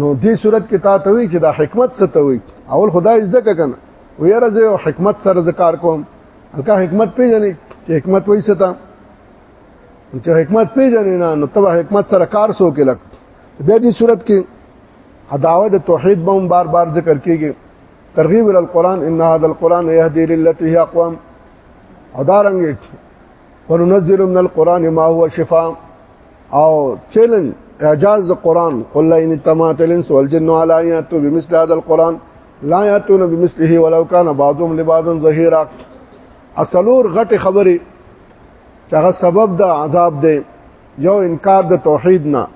نو دې صورت کې تا ته وی چې دا حکمت څه ته وی اول خدای زده کنه ویره زه یو حکمت سره ذکر کوم الکه حکمت پیژنې چې حکمت وایي ستا چې حکمت پیژنې نه نو تبه حکمت سره کار سو کې لک بیا دې صورت کې عداوت توحید به بار بار ذکر کیږي ترغیب ال القران ان هذا القران يهدي للتي هي اقوام ادارنګ وننزل من القران ما هو شفاء او چیلنج اعجاز قران قل ان تمات الانس والجن على ياتوا بمثل هذا القران لا ياتون بمثله ولو كان بعضهم لبعض ظهيرا اصلور غټ خبره چاغه سبب د عذاب دی یو انکار د توحید نه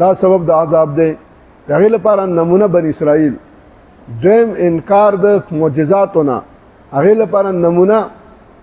دا سبب د عذاب دی دغه لپاره نمونه بن اسرائیل دویم انکار د معجزاتونه هغه لپاره نمونه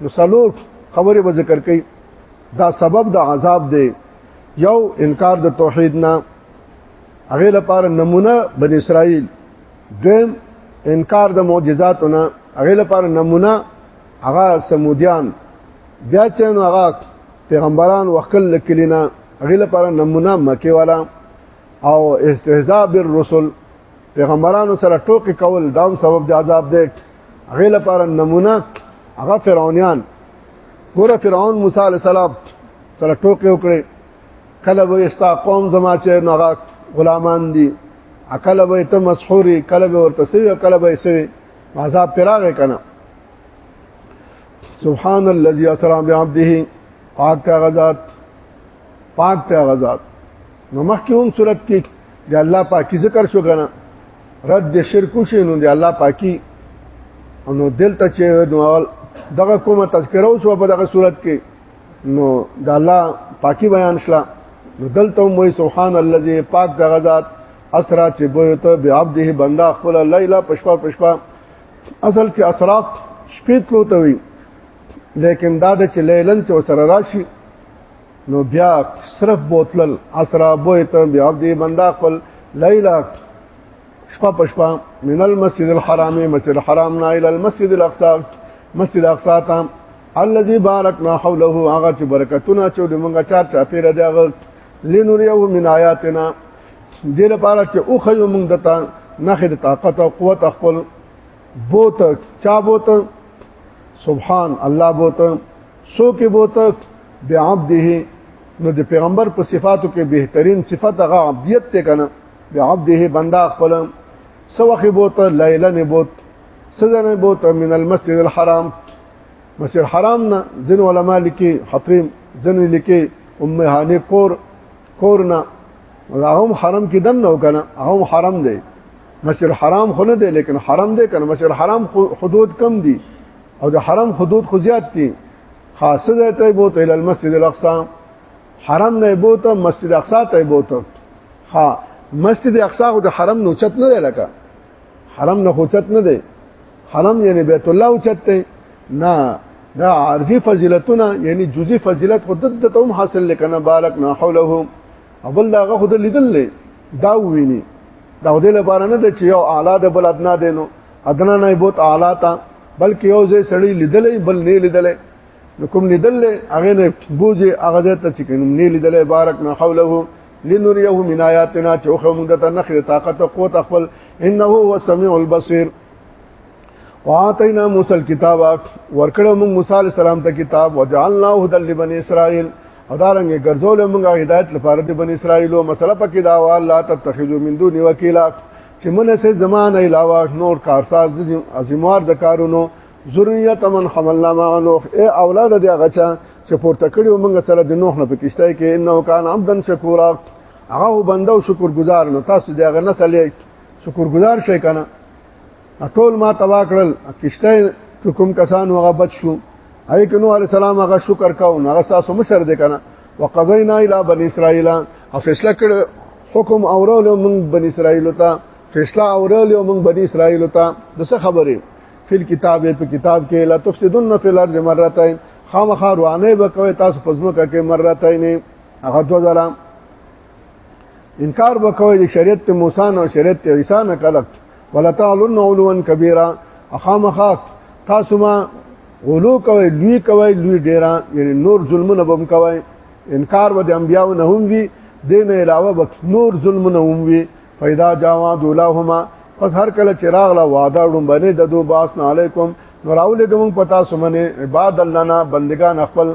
نو سلوټ خبره به ذکر کړي دا سبب د عذاب دی یو انکار د توحید نه هغه لپاره نمونه بن اسرائیل دیم انکار د معجزاتو نه هغه لپاره نمونه هغه سمودیان بیا چې نو هغه پیغمبران وکل لکلینا هغه لپاره نمونه مکه والا او استهزاء بالرسل پیغمبرانو سره ټوکی کول دام سبب د عذاب دی هغه لپاره نمونه هغه فرعونیان ګوره فرعون موسی علی السلام سره ټوکی وکړي کله به استا قوم زما چې نغا غلامان دي عقل به ته مسحوري کله به ورته سوي کله به سوي عذاب پراغه کنه سبحان الذي اسرا بعبده پاک کا غزاد پاک ته غزاد نو مخکې هم صورت کې د الله پاکي ذکر شو کنه رد د شرک شي نو د الله پاکي نو دلته چې نو دغه کومه تذکره او شو په دغه صورت کې نو د الله پاکي بیان شله نو دلته هم وای سبحان الذي پاک دغه ذات اسرا چې بوي ته به عبده بندا خپل لیلا پشپا پشپا اصل کې اسرات شپې تلو ته وي لیکن دا د چې لیلن چې وسره راشي نو بیا صرف بوتلل اسرا بویت بیا دې بندا خپل لیلا شپه پشپا من المسجد الحرام مسجد الحرام نه الى المسجد الاقصى مسجد الاقصى تام الذي باركنا حوله هغه چې برکتونه چې د مونږه چار چا پیر دی هغه لنوریو من آیاتنا دې لپاره چې او خیو مونږ دتا نه خې د طاقت او قوت خپل بوت چا بوت سبحان الله بوت سو کې بوتک بعبده نو د پیغمبر په صفاتو کې بهترین صفت هغه عبدیت ته کنه بعبده بندا خپل سوخه بوت لیلا نه بوت سدن بوت من المسجد الحرام مسجد الحرام نه ځن علما لیکي حتریم ځن لیکي ام هانه کور کور نه هم حرم کې دن نو کنه هم حرم دی مسجد الحرام خو نه دی لیکن حرم دی کنه مسجد الحرام حدود کم دي او د حرم حدود خو زیات دي خاصه ده ته بوت ال المسجد الاقصى حرم نه بوت مسجد اقصا ته بوت ها مسجد اقصا خو د حرم نو چت نه لکه حرم نه خوچت نه دی حرم یعنی بیت الله اوچت دی نه دا عارضی فضیلتونه یعنی جزئی فضیلت خود د توم حاصل لکنه بالک نه حوله او بل داغه خود لیدل دا ویني دا ودې لپاره نه دی چې یو اعلی د بل ادنا دینو ادنا نه بوت اعلی تا بلکې یو ځای سړی لیدلې بل نه لیدلې نو کوم لیدلې هغه نه بوزي هغه ځای ته چې کوم نه لیدلې بارک نه حوله لنريه من آیاتنا چوخه موږ ته نخره طاقت او قوت خپل انه هو السميع البصير واتینا موسی الكتاب ورکړو موږ موسی عليه السلام ته کتاب وجعلناه هدى لبني اسرائيل او دارنګ ګرځول موږ هدایت لپاره د بنی اسرائیلو مسله پکې دا وا الله تتخذو من دون وکیلا چې منه سه زمانه علاوه نور کارساز ازموار د کارونو ذریه من حملنا مع نوح اے اولاد دی غچا چې پورته کړیو موږ سره د نوح نه پکشتای کې انه کان عبدن شکورا هغه بندو شکر گزار نو تاسو دغه نسل شکر گزار شئ کنه ټول ما تبا کړل کشته کوم کسان هغه بچ شو ایک نو علی السلام هغه شکر کاو هغه تاسو مشر دې کنه وقضینا الی بنی اسرائیل او فیصله کړ حکم اورول من بنی اسرائیل ته فیصله اورول من بنی اسرائیل ته د څه خبرې فل کتاب په کتاب کې لا تفسدون فی الارض مرتين خامخا روانه به کوي تاسو پزما کې مرتين هغه دوه ځله انکار وکوي د شریعت موسی او شریعت عیسی نه کلک ولتعلن علوا کبیره اخامخات تاسو ما غلو کوي لوی کوي لوی ډیره یعنی نور ظلمونه بم کوي انکار و د انبیاو نه هم وی دین علاوه بک نور ظلمونه هم وی فیدا جاوا دولهما پس هر کله چراغ لا وعده ډم باندې د دو باس نه علیکم نوراول دم پتا سمنه عباد الله نه بندگان خپل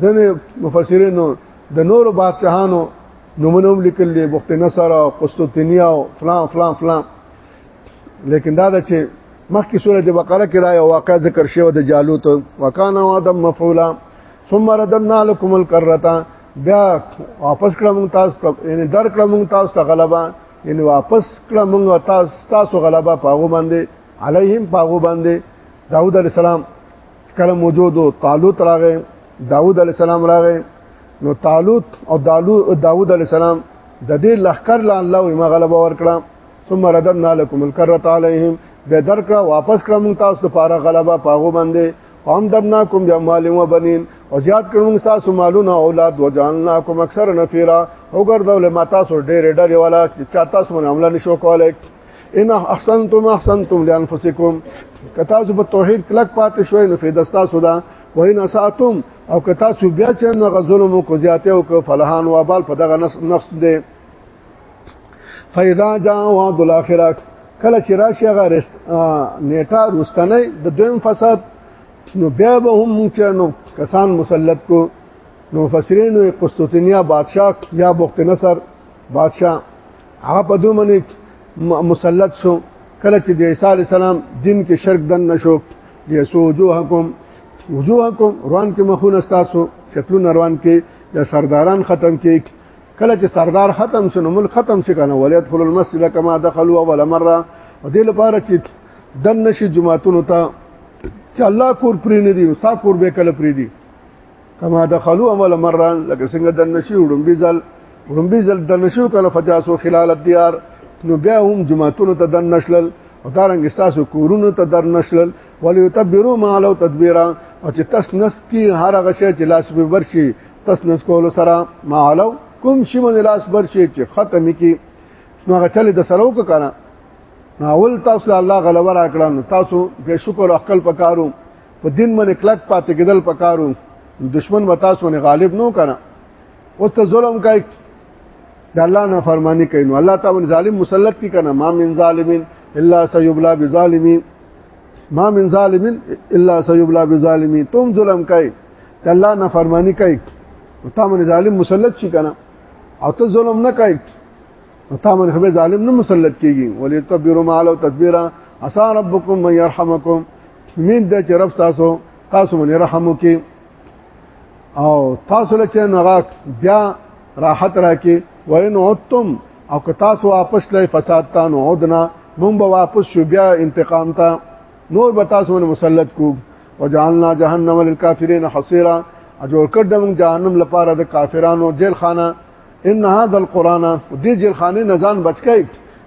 ځنه مفسرین د نور بادشاهانو نمونه هم لیکل دي بخت نصر او قسطنطنیه او فلان فلان فلان لیکن دا چې مخکې سورې بقره کې دا یو واقع ذکر شوی د جالوت وکانا وعدم مفعولا ثم ردنا لكم الكرتا بیا واپس کړه مونږ تاسو ته یعنی در کړه مونږ تاسو ته غلبا یعنی واپس کړه مونږ تاسو تاسو غلبا پاغو باندې علیهم پاغو باندې داوود علی السلام کله موجود طالوت راغې داوود علی السلام راغې نو طالوت او داوود علی السلام د دې لخر لا الله او ما غلبه ورکړه ثم ردنا لكم الكره عليهم به درکړه واپس کړه مون تاسو ته پاره غلبه پاغو باندې هم دبناکم باموال و بنین او زیات کړو تاسو مالونه اولاد وجعلناکم اکثر نفیرا او ګرځول ما تاسو ډېر ډېر والا چې تاسو باندې عمل نشو کولای ان احسنتم احسنتم لانفسکم کتا سو په توحید کلک پاتې شوي نو فیدا تاسو دا وین اساتم او کتا سو بیا چې نو غزلم کو زیاته او کو فلحان و بال په دغه نفس دی فیدا جاء وعد الاخره کله چې راشي هغه رست نیټه رستنه د دویم فساد نو بیا به هم موږ نو کسان مسلط کو نو فسرین قسطنطنیه بادشاہ یا بخت نصر بادشاہ هغه په دوه منې مسلط شو کله چې د عیسی علی السلام دین کې شرک دن نشو یسو وجوهکم وجوهکم روان کې مخونه تاسو شکلونه روان کې یا سرداران ختم کې کله چې سردار ختم شنو ملک ختم شي کنه ولیت خل المسجد کما دخلوا اول مره او دې لپاره چې دن نشي جمعهتون ته چې الله کور پرې نه دی او صاحب کور به کله پرې دی کما دخلوا اول مره لکه څنګه د نشي وړمبي ځل وړمبي ځل د نشو کنه فجاسو خلال الديار نو بیا هم جماعتونو ته د نشلل او دارنګ تاسو کورونو ته در نشلل وليتبروا ما لو تدبيرا او چې تاسو نس کی هر هغه شی چې لاس به ورشي تاسو نس کول سره ما لو کوم شی من لاس ورشي چې ختم کی نو هغه چل د سره وک کنه ناول تاسو الله غلبه را کړن تاسو به شکر او عقل پکارو په دین باندې کلک پاتې کېدل پکارو دشمن وتا سونه غالب نو کنه اوس ته ظلم کوي د الله نه فرمانی کوي نو الله تعالی ظالم مسلط کی کنه ما من ظالمین الا سيبلا بظالمین ما من ظالمین الا سيبلا بظالمین تم ظلم کوي د الله نه فرمانی کوي تا من ظالم مسلط شي کنه او ته ظلم نه کوي تا من خو ظالم نه مسلط کیږي ولې تبرم علی تدبیرا عسى ربكم من يرحمكم امید ده چې رب تاسو تاسو باندې رحم وکړي او تاسو له چې نغاک بیا راحت راکې وین عدتم او که تاسو واپس لای فساد تا نو عدنا مونږ به واپس شو بیا انتقام ته نور به تاسو باندې مسلط کو وجعلنا جهنم للكافرين حصيرا اجور کړ د مونږ جهنم لپاره د کافرانو جیل خانه ان هذا القران دې جیل خانه نزان بچکای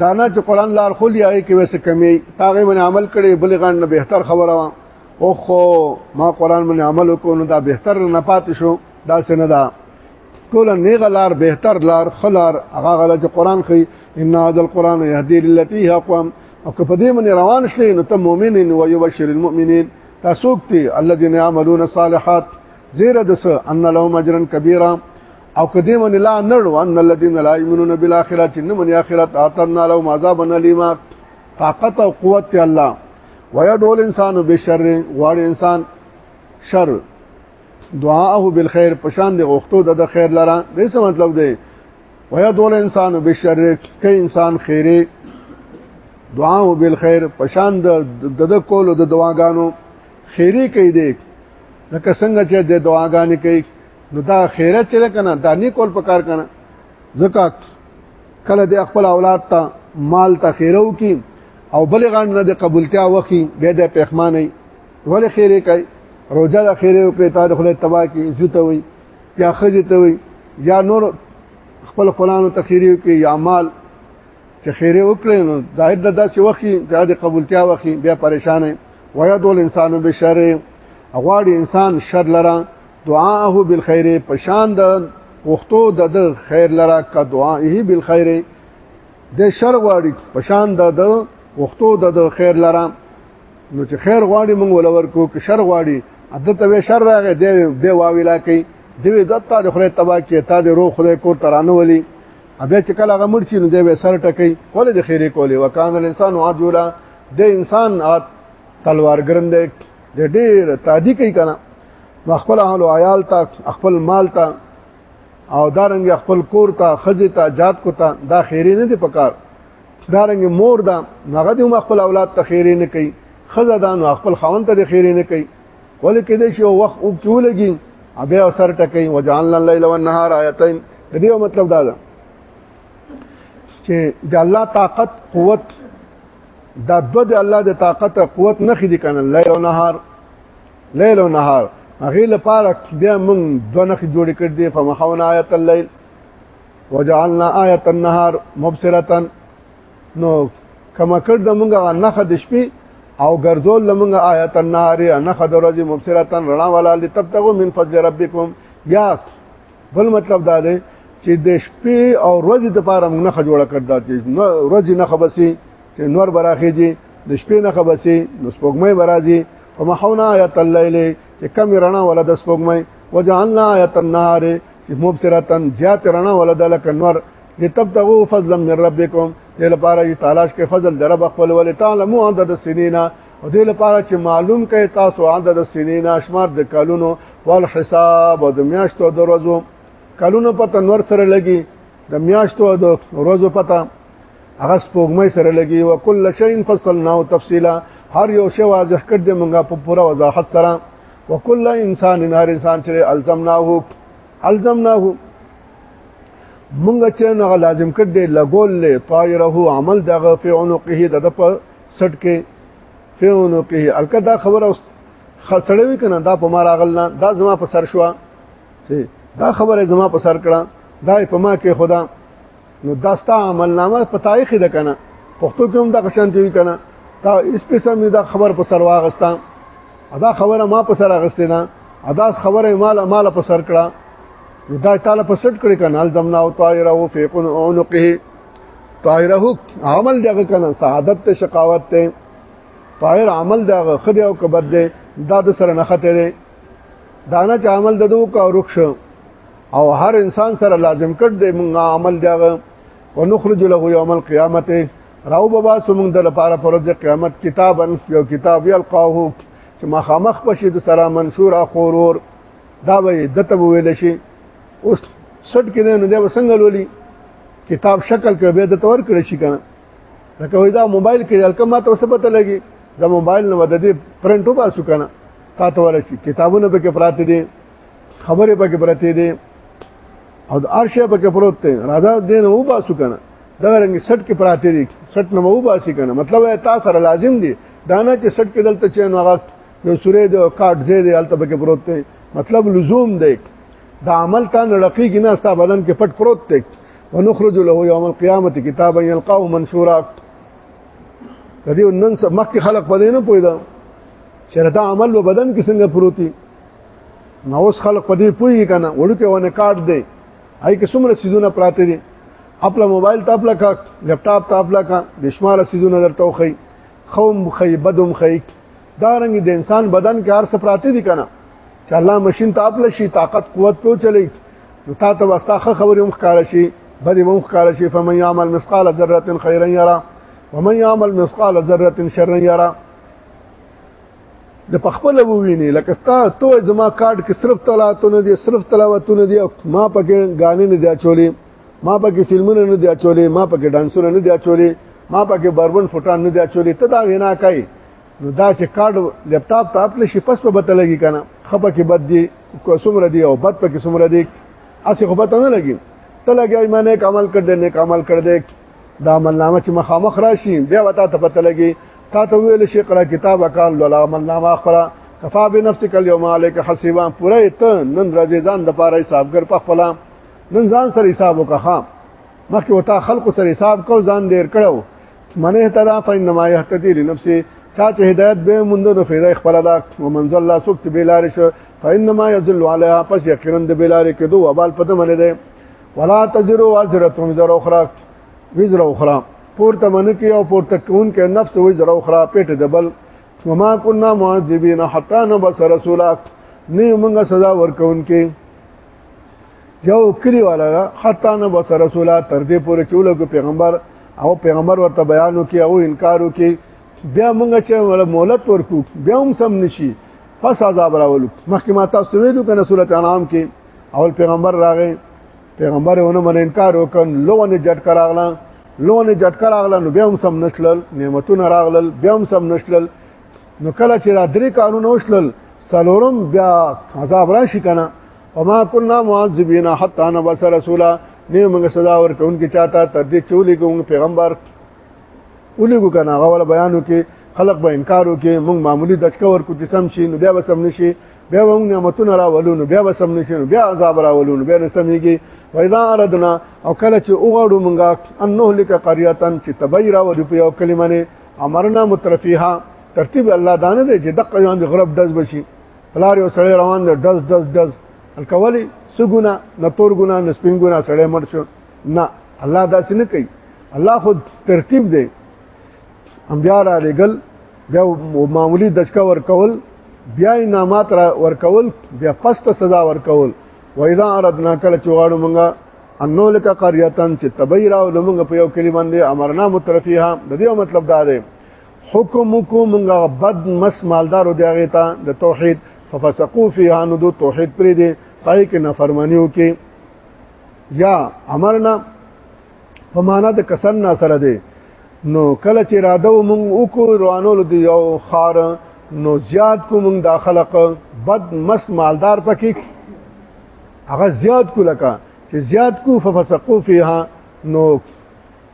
دانا چې قران لار خو لري کې وسه کمی هغه باندې عمل کړي بل غان نه بهتر خبره وا او خو ما قران باندې عمل وکړو نو دا بهتر نه پات شو دا څنګه دا ټول نیغه لار بهتر لار خلار هغه غل چې قران خي ان هذا القران يهدي للتي هي اقوم او که په دې باندې روان شې نو ته مؤمن او يبشر المؤمنين تاسو ته الذين يعملون الصالحات زیره دس ان لهم اجرا کبیره او کدی من لا نړوان نه لدین لا ایمنون بالاخره چې نه من اخرت اتنا لو عذاب الیما طاقت او قوت الله ويدعو الانسان بالشر غواړي انسان شر دعاءه بالخير پشان دی غوښتو د خیر لره دې څه مطلب دی ويدعو الانسان بالشر کې انسان خیره دعاءه بالخير پشان د د کولو د دعاګانو خیری کوي دې لکه څنګه چې د دعاګانې کوي نو دا خیرت چې کنه دا نه کول پکار کنه ځکه کله د خپل اولاد ته مال ته خیرو کی او بل غان نه د قبولتیا وخی به د پیغمانه ولې خیره کوي روزه د خیره او پتا د خپل تبا کی عزت وي یا خزه ته وي یا نور خپل قران ته خیره کوي یا مال چې خیره وکړي نو ظاهر د داسې وخی د قبولتیا وخی بیا پریشان وي ويدو الانسان بشر اغواړي انسان شر لره دعاه بالخير پشان د وختو د خیر لرا کا دعائه بالخير د شر غواړي پشان د وختو د خیر لرا نو چې خیر غواړي موږ ولور کو که شر غواړي عدته به شر راغی دی به واویلا کوي دی دته د خره تبا کې تا د روح خدای کور ترانه ولي بیا چې کله هغه مړ شي نو دی به سر ټکي ولې د خیره کولې وکانه الانسان عاجلا د انسان تلوار ګرم دی د ډېر تادی کوي کنه نو خپل اهل او عیال ته خپل مال ته او دارنګ خپل کور ته خځه ته جات کو ته دا خیری نه دی پکار دارنګ مور دا هغه د خپل اولاد ته خیری نه کوي خځه دا نو خپل خاون ته خیری نه کوي ولې کې دې شو وخت او چولګي ابه اثر ټکې وجعلنا الليل والنهار آیتين دې مطلب دا ده چې د الله طاقت قوت دا دو د الله د طاقت او قوت نه خېدي کنه لیل او نهار لیل او نهار هغه لپاره بیا موږ دوه نخې جوړ کړ دي فمحونا آیت الليل وجعلنا آیت النهار مبصره نو کما کړ د موږ نخه د شپې او ګرځول لمنګ آیت النهار نخه د ورځې مبصره رڼا ولا لتبتغوا من فضل ربکم یا بل مطلب دا دی چې د شپې او ورځې لپاره موږ نه جوړه کړ دا چې ورځې نه خبسي چې نور براخېږي د شپې نه خبسي نو سپوږمۍ برازي فمحونا آیت الليل چې کم رڼا ولا د سپوږمۍ وجعلنا آیت النهار چې مبصرتن زیات رڼا ولا د لک نور لتبتغوا فضلا من ربکم دې لپاره چې تلاش کې فضل درب خپل ولې تعلموا عدد السنین او دې لپاره چې معلوم کړي تاسو عدد سنې ناشمار د کلونو ول حساب او د میاشتو د ورځو کلونو پته نور سره لګي د میاشتو د ورځو پته هغه سپوږمۍ سره لګي او کل شی فصلناه تفصیلا هر یو شی واضح کړ دې مونږه په پوره وضاحت سره وکل انسان هر انسان چې الزمناه الزمناه مونږ چې نه لازم کړ دې لګول له طائره عمل دغه فی عنقه د په سټ کې فیونو کې الکه دا خبره اوس خړتړوي کنه دا په ما راغل نه دا زما په سر شو دا خبره زما په سر کړه دا په ما کې خدا نو دا ستا عمل نامه په تاریخ ده کنه پښتو کې هم دا قشان دی کنه دا اس په سم دا خبر په سر واغستا ادا خبره ما په سر اغستې نه ادا خبره مال مال په سر کړه دا تعالی په سټ کړی کنه الزمنا او طائره فیقن عنقه طاهره عمل دغه کنه سعادت ته شقاوت ته طاهر عمل دغه خدای او کبد ده دا د سره نه خطر ده دانه چې عمل د دوه کا رخ شو او هر انسان سره لازم کړ دې مونږه عمل دغه ونخرج له یوم القیامت راو بابا سمون د لپاره فرض قیامت کتابا یو کتاب یلقاه چې مخامخ پشي د سره منشور اخورور دا به دته ویل شي اوس سټ کې نه دی وسنګ لولي کتاب شکل کې به د تور کړی شي کنه لکه وای دا موبایل کې الکه ما ته وسبته لګي دا موبایل نو د دې پرنټ وباسو کنه تا ته ورشي کتابونه به کې پراته دي خبره به کې پراته دي او د ارشه به کې پروت دی راځه دین و باسو کنه دا رنګ سټ کې پراته دي سټ نو و باسي کنه مطلب تا سره لازم دي دانا چې سټ کې دلته چې نو هغه یو سورې د کارت زې دی الته به کې پروت دی مطلب لزوم دی دا عمل تا نه رقیږي نه ستا بدن کې پټ پروت دی ونخرج له یوم القیامه کتابا یلقاه منشورا کدی نن مخکې خلق پدې نه پویدا شرط عمل و بدن کې څنګه پروتي نو اوس خلق پدې پوي کنه وړکه ونه کارت دی هاي کې څومره سيزونه پراته دي خپل موبایل ته خپل کا لپټاپ ته خپل کا د شمار سيزونه درته وخی خوم خی بدم خی دا رنګ د انسان بدن کې هر څه پراته دي کنه چې الله ماشين ته خپل شي طاقت قوت په چلی نو تا ته واستاخه خبرې هم ښکار شي بری هم ښکار شي فمن يعمل مثقال ذره خيرا يرى ومن يعمل مثقال ذره شرا يرى د پخپل وویني لکه ستا تو زما کارت کې صرف تلاوتونه دي صرف تلاوتونه دي ما پکې غانې نه دي چولې ما پکې فلمونه نه دي چولې ما پکې ډانسونه نه دي چولې ما پکې بربن فوټان نه دي چولې ته دا وینا کوي نو دا چې کارډ لپټاپ ته خپل شي پس په بت لګي کنه خپه کې بد دي کوسمره دي او بد په کې سمره دي اسی خو بت نه لګي ته لګي ایمان یک عمل کړ دې نه عمل کړ دې دا عمل نامه چې مخامخ راشي بیا وتا ته پته لګي تا ته ویل شي قرا کتاب کان لولا عمل نامه اخرى کفا بنفسك اليوم عليك حسيبا پوره ته نن راځي ځان د پاره حسابګر په خپل نن ځان سره حساب وکړه مخکې وتا خلق سره حساب کو ځان دیر کړو من اهتدى فانما يهتدي لنفسه چا چې هدایت به مونږ نو فایده خپل ده او منزل الله سوک ته بلار شو فانما يذل عليها پس یقینا د بلار کې دوه وبال پته منه ده ولا تزر وازره وزر اخرى وزر اخرى پورته من کې او پورته کون کې نفس وزر اخرى پیټ دبل وما كنا معذبين حتى نبعث رسولا نه موږ سزا ورکون کې یو کلی والا حتی نو بس رسولا تر دې پورې چولو کو پیغمبر او پیغمبر ورته بیانو کې او انکارو کې بیا مونږ چې ولا مولت ورکو بیا هم سم نشي پس عذاب راولو مخکې ما تاسو ویلو کنه سورته انعام کې اول پیغمبر راغی پیغمبر ونه من انکار وکړ لوونه جټ کراغلا لوونه جټ کراغلا نو بیا هم سم نشلل نعمتونه راغلل بیا هم سم نشلل نو کله چې دا درې قانون وشلل سلورم بیا عذاب راشي کنه وما كنا معذبين حتى نبعث رسولا نه موږ سزا ورکوونکې چاته تر دې چولې کوم پیغمبر ولې کو کنه غول بیانو کې خلق به انکار وکي موږ معمولی دچکا ورکو چې سم شي نو بیا به سم نشي بیا به موږ نعمتونه راولو نو بیا به سم نشي نو بیا عذاب راولو نو بیا نه سميږي واذا اردنا او کله چې وګړو موږ انه لک قريهتن چې تبيرا و په یو کلمه نه امرنا مترفيها ترتیب الله دانه دې چې دقه یوان غرب دز بشي پلار یو سړی روان دی دز دز دز الکولی سګونه نتور ګونه نسپین ګونه سړی مړ شو نه الله داسې نه کوي الله خود ترتیب دی انبیا را لګل بیا معمولی دشکا ورکول بیا انعامات را ورکول بیا پست سزا ورکول و اذا اردنا کله چوغاړو مونږه انو لک قريه چې تبیرا لمونږ په یو کلی باندې امرنا مترفیها د دې مطلب دا دی حکم کو مونږه بد مس مالدارو دی هغه ته د توحید ففسقوا فيها نو دو توحید پرې دی پای کې نافرمانیو کې یا امرنا په معنا د کسن نه سره دی نو کله چې اراده مونږ وکړو روانول دی یو خار نو زیات کو مونږ دا خلق بد مس مالدار پکې هغه زیات کو لکه چې زیات کو ففسقوا فيها نو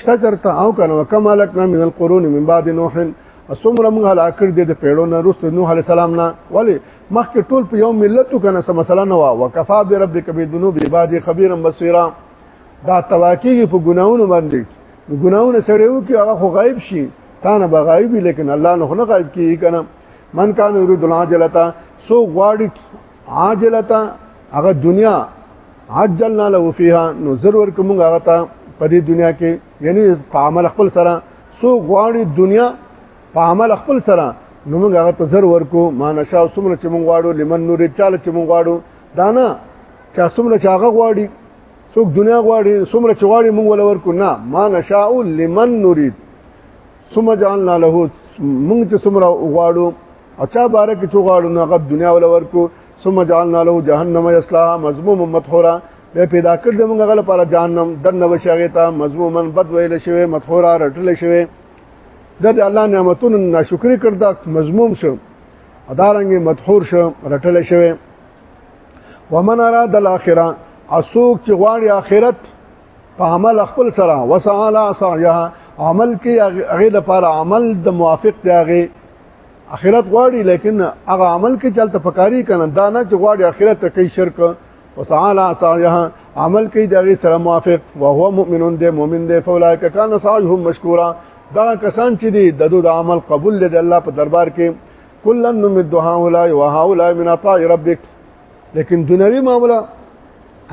شته چرته او کنه وکم الکنا من القرون من بعد نوح اسمر موږ هلاک کړ دې د پیړو نه رسول نوح علی السلام نه ولی مخکې ټول په یو ملت کنه سم مثلا نو وکفا بربک بذنوب عباد خبيرا بصيرا دا تواکیږي په ګناونو باندې ګناونه سړیو کې هغه خو غایب شي تا نه بغایبی لیکن الله نه نه غایب کیږي کنه من کان یرید العاجلتا سو غواړي عاجلتا هغه دنیا عجلنا له فيها نو زر ورکوم هغه ته په دې دنیا کې یعنی په عمل خپل سره سو غواړي دنیا په عمل خپل سره نو موږ هغه ته زر ورکو ما نشا سمره چې موږ غواړو لمن نور چاله چې موږ غواړو دانا چې سمره چې هغه غواړي څوک دنیا غواړي سمره چې غواړي موږ ول ورکو نه ما نشا لمن نورید ثم جعلنا له موږ چې څومره غواړو اچا باره کې چې غواړو نو هغه دنیا ول ورکو ثم جعلنا له جهنم یصلاها مذموما مدحورا به پیدا کړ د موږ غل پر جهنم دنه وشغه تا مذموما بد ویل شوی مدحورا رټل شوی د الله نعمتونو ناشکری کړ دا مذموم شو ادارنګ مدحور شو رټل شوی ومن اراد الاخره اسوک چې غواړي اخرت په عمل خپل سره وسعلا سعيها عمل کې هغه د پر عمل د موافق دی هغه اخرت غواړي لیکن هغه عمل کې چلته پکاري کنه دا نه چې غواړي اخرت ته کوي شرک وسعلا سعيها عمل کې د هغه سره موافق او هو مؤمنون دی مؤمن دی فولائک کان سعيهم مشکورا دا کسان چې دي د دوی د عمل قبول لري الله په دربار کې کلن نمد هؤلاء وهؤلاء من عطاء ربک لیکن دنیوي معاملې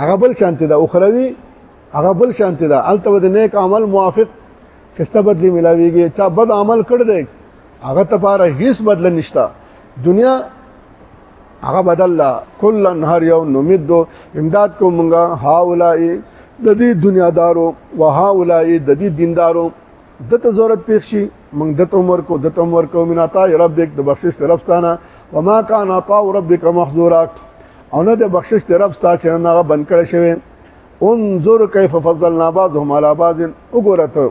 هغه بل شانته ده اخروی هغه بل شانته ده الته د نیک عمل موافق کسته بدلی ملاویږي چا بد عمل کړ دی هغه ته پاره هیڅ بدل نشتا دنیا هغه بدل لا کل نهار یو نمید امداد کو مونږه هاولای د دې دنیادارو وهاولای د دې دیندارو دته ضرورت پیښ شي موږ دته عمر کو دته عمر کو من عطا ربک د بخشش طرف ستانه وما کان عطا ربک محظورا او نه د بخشش طرف ستا چې نه بن کړی شوی انظر کیف فضلنا بعضهم على بعض وګورته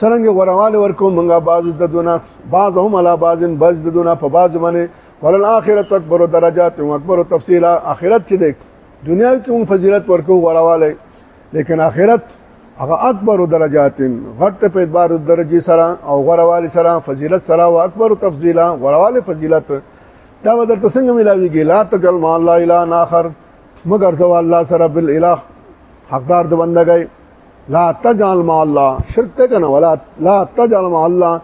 سرنګ ورواله ورکو منګه باز د دونه باز هم علا بازن بز د دونه په باز باندې ولل اخرت اکبر درجات او اکبر تفصیلا اخرت چې دک دنیا کې هم فضیلت ورکو ورواله لیکن آخرت هغه اکبر درجات غټ په اعتبار درجه سره او غروالی سره فضیلت سره او اکبر تفضیلا غروالی فضیلت دا به درته څنګه ملاویږي لا تجل ما الله الا اخر مگر ذو الله سره بل اله حقدار د بندګي لا تجعل ما الله شرک ته کنه ولا لا تجعل ما الله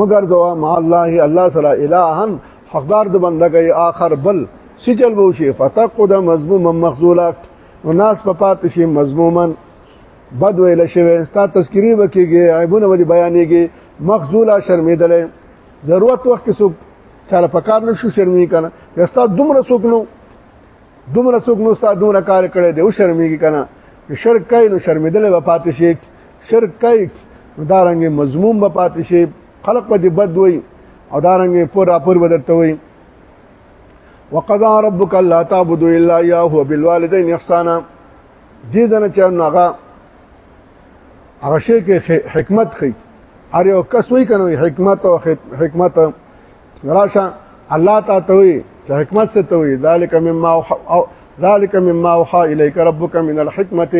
مگر ذو ما الله الله سره الهن حقدار د بندګي اخر بل سجل بوشي فتقد مذموم مخذولات نو ناس په پاتې شي مضمومن بد ویل شوی ستا تذکری وکيږي عیبونه ودی بیانېږي مخذولا شرمېدل ضرورت وخت کې څوک چاله پکار نشو شرمې کنه یستا دومره څوک نو دومره څوک نو ستا دومره کار کړي دی او شرمېږي کنه شرک کوي نو شرمېدل به پاتې شي شرک کوي دا رنګ مضموم به پاتې شي خلق په دې بد وي او دا رنګ پور اپور بدرته وي وقضى ربك الا تعبدوا الا اياه وبالوالدين احسانا دې دنه چې ناغه هغه شی کې حکمت خي هر یو کس وی کنه حکمت او حکمت راشه الله تعالی ته وی چې حکمت څه ته وی ذالک مما او ذالک مما وحى اليك ربك من الحکمت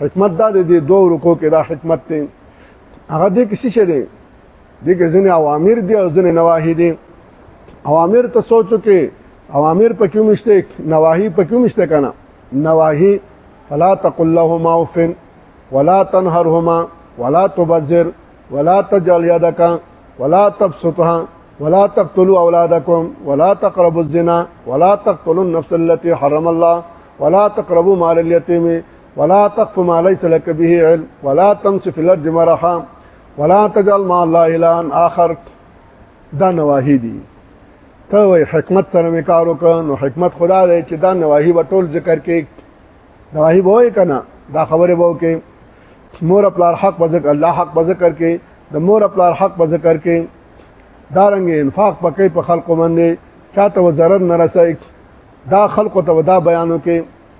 حکمت دا دې دوه رکو کې دا حکمت ته هغه دې کسی شه دې دغه ځنې اوامر دي او ځنې نواهی دي اوامر ته سوچو کې اوامر په کوم شته نواهی په کوم شته کنه نواهی فلا تقل لهما اف ولا تنهرهما ولا تبذر ولا تجعل يدك ولا تبسطها ولا تقتلوا اولادكم ولا تقربوا الزنا ولا تقتلوا النفس التي حرم الله ولا تقربوا مال اليتيم ولا تقف ما ليس لك به علم ولا تمس في الارض مرحا ولا تجعل ما الله الان اخر دا نواهی دي ته وای حکمت سره وکارو کنو حکمت خدا دی چې دا نواهی به ټول ذکر کې نواهی به وای کنه دا خبره به وکي مور خپل حق په ذکر الله حق په ذکر کې د مور خپل حق په ذکر کې دارنګ انفاق پکې په خلقو باندې چاته و ضرر نه رسای دا خلقو ته ودا بیانو کې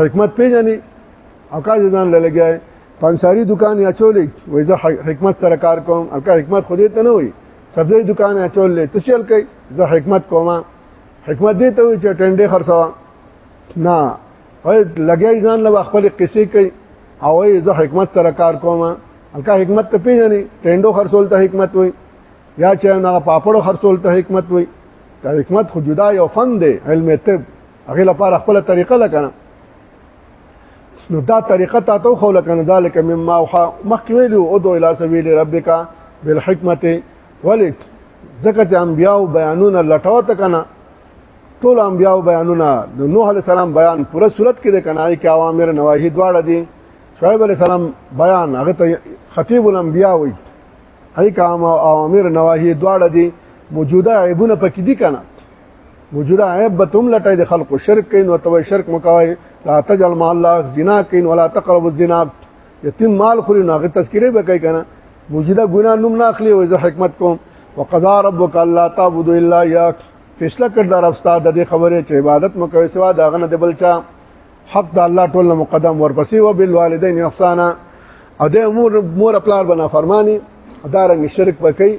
حکمت پیژنې او کا ځان لګیای پنساری دکان یا چولې وای زه حکمت سره کار کوم او کا حکمت خو دې ته نه وای سبزی دکان یا چولې تشل کوي زه حکمت کوم حکمت دې ته وای چې ټنډه خرڅوا نه وای لګیای ځان له خپل قصې کوي او وای زه حکمت سره کار کوم الکه حکمت ته پیژنې ټنډو خرڅول ته حکمت وای یا چې نه پاپړو خرڅول ته حکمت وای دا حکمت خو جدا یو فن دی علم طب هغه لپاره خپل طریقه ده کنه نو دا طریقه تا تو خو لکنه ذالک مما وحا مخک ویلو او دو الی سبیل ربک بالحکمت ولک زکه انبیاء بیانونه لټاو ته کنه ټول انبیاء بیانونه د نوح علی السلام بیان پوره صورت کې د کنای کې اوامر نواهی دواړه دي شعیب علی السلام بیان هغه ته خطیب الانبیاء وی هغه کوم اوامر نواهی دواړه دي موجوده عیبونه پکې دي کنه وجود عیب به تم لټای د خلکو شرک کین او توي شرک مکوای لا تجل ما الله زنا کین ولا تقرب الزنا یتیم مال خوري ناغه تذکره به کوي کنه موجوده ګنا نوم نه اخلي او زه حکمت کوم وقضا ربک الله تعبد الا یاک فیصله کړ در استاد د خبره چې عبادت مکوي سوا دا غنه د بلچا حق د الله ټول مقدم ورپسې او بالوالدین احسانا او د امور مور خپل بنا فرمانی دارنګ شرک پکې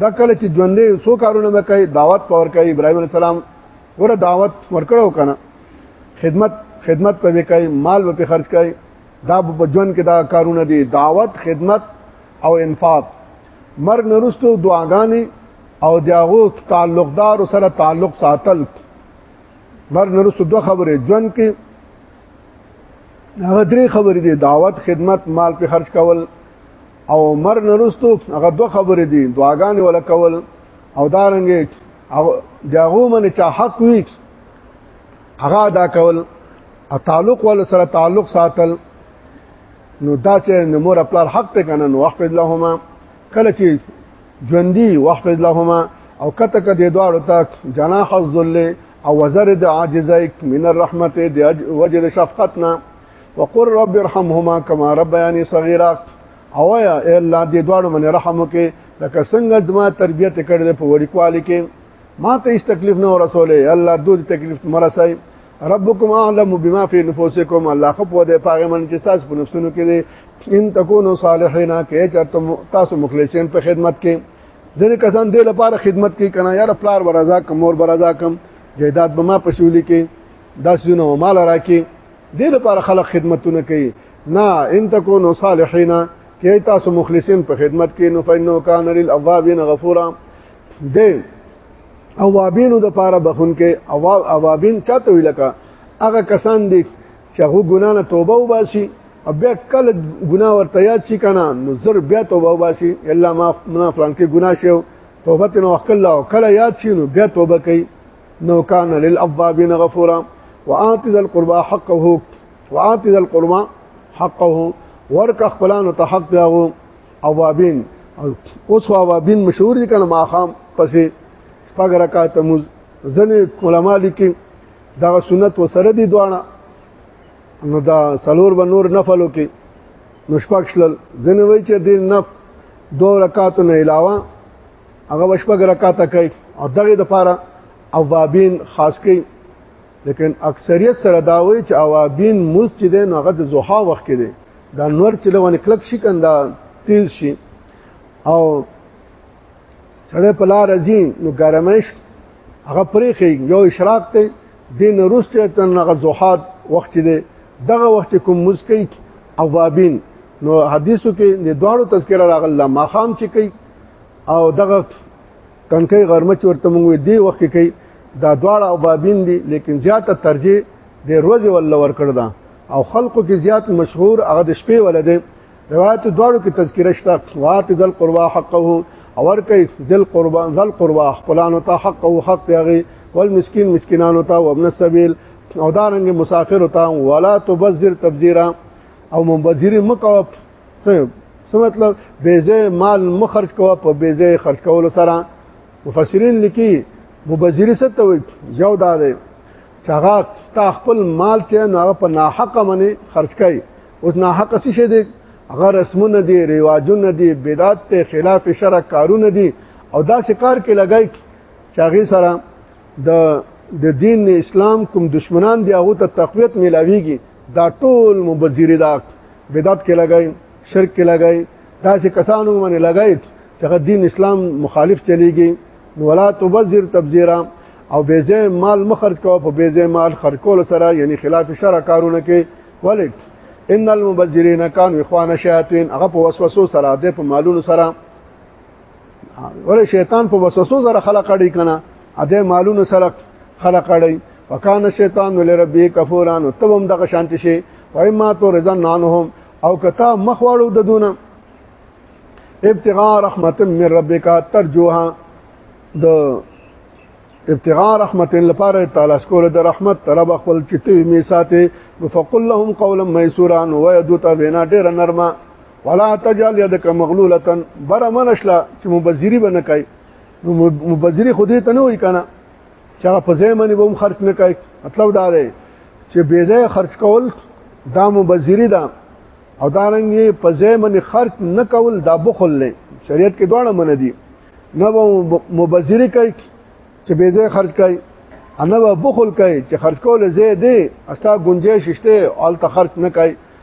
دا کله چې ژوندې سو کارونه وکړي دعوت پور کوي ابراهيم عليه السلام ور دعوت ورکړو کنه خدمت خدمت په وکړي مال په خرج کوي دا په ژوند کې دا کارونه دي دعوت خدمت او انفاق مرګ نرستو دعاګانې او داغو تعلقدار سره تعلق ساتل مرګ نرستو دوه خبرې ژوند کې هغه درې خبرې دي دعوت خدمت مال په خرج کول او عمر نرستو هغه دوه خبرې دي دعاګانې ولا کول او دارنګ او داغو من چا حق وي هغه ادا کول او تعلق ول سره تعلق ساتل نو دا چې مور خپل حق ته کنن وقف لهما کله چې ژوندۍ وقف لهما او کته کده دواړو ته جناح الذل او وزر د عاجزای من الرحمت د وجه شفقتنا وقر رب ارحمهما کما ربیانی صغیرا او یا اے الله دې دواړو باندې رحم وکې لکه څنګه زما تربیت کړې ده په وړکوالي کې ما ته هیڅ تکلیف نه ورسولې الله دوی تکلیف مرسای ربکم اعلم بما فی نفوسکم الله خو په دې پاغه من چې تاسو په نفسونو کې دي ان تکونو صالحین کې چرته تاسو مخلصین په خدمت کې ځینې کسان دې لپاره خدمت کوي کنه یار پلار برزا کم مور برزا کم جیداد به ما پښولي کې دا سونه مال راکې د دې لپاره خلک خدمتونه کوي نه ان تکونو صالحین کې تاسو مخلصین په خدمت کې نو فینو کان للاوابین غفورا د اوابینو د پاره بخون کې اواب اوابین چاته وی لکه هغه کسان دي چې هغه ګنا نه توبه وباسي او بیا کله ګنا ورته یاد شي کنه نو زر بیا توبه وباسي الا ما منا فلان کې ګنا شو توبه تنو وکړه او کله یاد شي نو بیا توبه کوي نو کان للابوابین غفورا وآت ذل قربا حقه وآت ذل قربا حقه ورک خپلانو ته حق داغو اوابین اوس اوابین مشهور دي کنه ماخام پسې شپږ رکعات مز ځنې علما لیکي دا سنت وسره دي دواړه نو دا سلور به نور نفلو کې نو شپږ شل ځنې وای چې د نف دو رکعاتو نه علاوه هغه وشپګ رکعاته کوي او دغه د پاره اوابین خاص کوي لیکن اکثریت سره دا وایي چې اوابین مسجد نه هغه د زوحا وخت کې دی دا نور چې لونه کلک شي کنده تیز شي او سړی په لار ځي نو ګرمش هغه پرې خي یو اشراق ته دین روسته تن هغه زوحات وخت دی دغه وخت کوم مسکی اوابین نو حدیثو کې د دواړو تذکرہ راغله ماخام چې کوي او دغه کنکې غرمه چې ورته موږ دی وخت کې دا دواړه او بابین دي لیکن زیاته ترجیح د ورځې ول ور کړ دا او خلقو کې زیات مشهور هغه د شپې ول دی روایت دواړو کې تذکرہ شته وات ذل قربا حقه اور کوي ذل قربا ذل قربا خپلانو ته حق او حق یغي والمسکین مسکینانو ته وابن السبیل او دارنګ مسافر ته ولا تبذر تبذیرا او مبذر مکو طيب څه مطلب بیزه مال مخرج کوه په بیزه خرج کولو سره مفسرین لیکي مبذری څه ته وي یو دا دی چې هغه تا خپل مال چې نو هغه په ناحق باندې خرج کوي اوس ناحق څه شي دی هغه رسمونه دي رواجونه دي بدعت ته خلاف شرع کارونه دي او دا سکار کې لګای چې هغه سره د د دین اسلام کوم دشمنان دی هغه ته تقویت ملاویږي دا ټول مبذری دا بدعت کې لګای شرک کې لګای دا چې کسانو باندې لګای چې دین اسلام مخالف چلیږي ولا تبذر تبذیرا او بیزه مال مخرج کوه په بیزه مال خرج کول سره یعنی خلاف شرع کارونه کې ولیک ان المبذرین کانوا اخوان الشیاطین هغه په وسوسو سره د په مالونو سره ولې شیطان په وسوسو سره خلق اړي کنه اده مالونه سره خلق اړي وکانه شیطان ولربی کفوران تبم دغه شانتی شي وایما تو رضا نانهم او کتا مخواړو د دونه ابتغاء رحمت من ربک ترجوها د ابتغاء رحمت لپاره تعالی سکول د رحمت طرف خپل چته می ساته فقل لهم قولا ميسورا ويدوت بنا ډیر نرمه ولا تجعل يدك مغلوله بر منشلا چې مبذری بنه کوي نو مبذری خو دې ته نه وای کنه چې هغه په ځای باندې به خرج نه کوي مطلب دا دی چې بې ځای خرج کول دا مبذری ده او دا رنګ په ځای باندې خرج نه کول دا بخل نه شریعت کې دواړه من دي نه به مبذری کوي چې بې ځای خرج کوي انا به بخل کوي چې خرج کول زه دې استا گنجائش شته او ته خرج نه کوي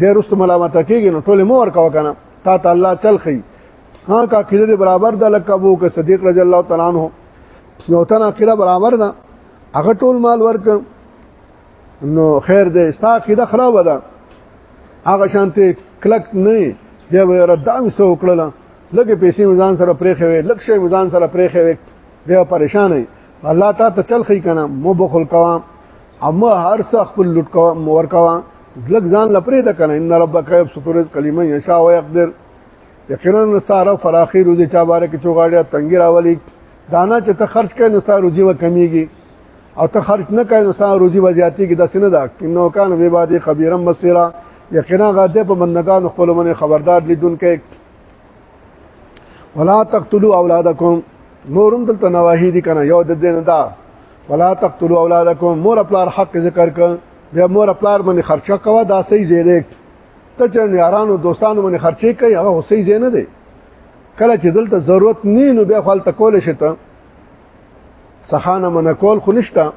ډېر واست ملامت کیږي نو ټول مور کا وکنه تا ته الله چل خي ها کا کړي برابر د لکه ابو بکر صدیق رضی الله تعالی عنہ یو تن عقیده برابر ده هغه ټول مال ورک نو خیر دې ستا عقیده خراب ده هغه شانته کلک نه دی به ردام سو وکړل لګې پیسې مزان سره پرېخې وې لګ شي مزان سره پرېخې وې بیا پریشان وي الله تعالی ته چل خې کنه مو بخل کوام اما هر څه خپل لټ کا مور کا لګ ځان لپاره د کنه ان ربک یبسط رزق لمن یشاء ويقدر یقینا ساره فراخي روزي چا باره کې چوغاړیا تنګي راولي دانا چې ته خرج کړې نو ساره روزي و کمیږي او ته خرج نه کړې نو ساره روزي و زیاتې کې داسې نه ده انه کان به بادي خبيرم مسيرا یقینا غاده په بندگان خپل منه خبردار لیدونکې ولا تقتلوا اولادکم نورم دلته نواهی دي کنه یو د دین دا ولا تقتلوا اولادکم مور خپل حق ذکر کړ بیا مور خپل باندې خرچه کوه دا صحیح زیره ته چې یارانو دوستانو باندې خرچه کوي هغه صحیح زیره نه دی کله چې دلته ضرورت نه نو بیا خپل تکول شي ته سخانه من کول خو نشته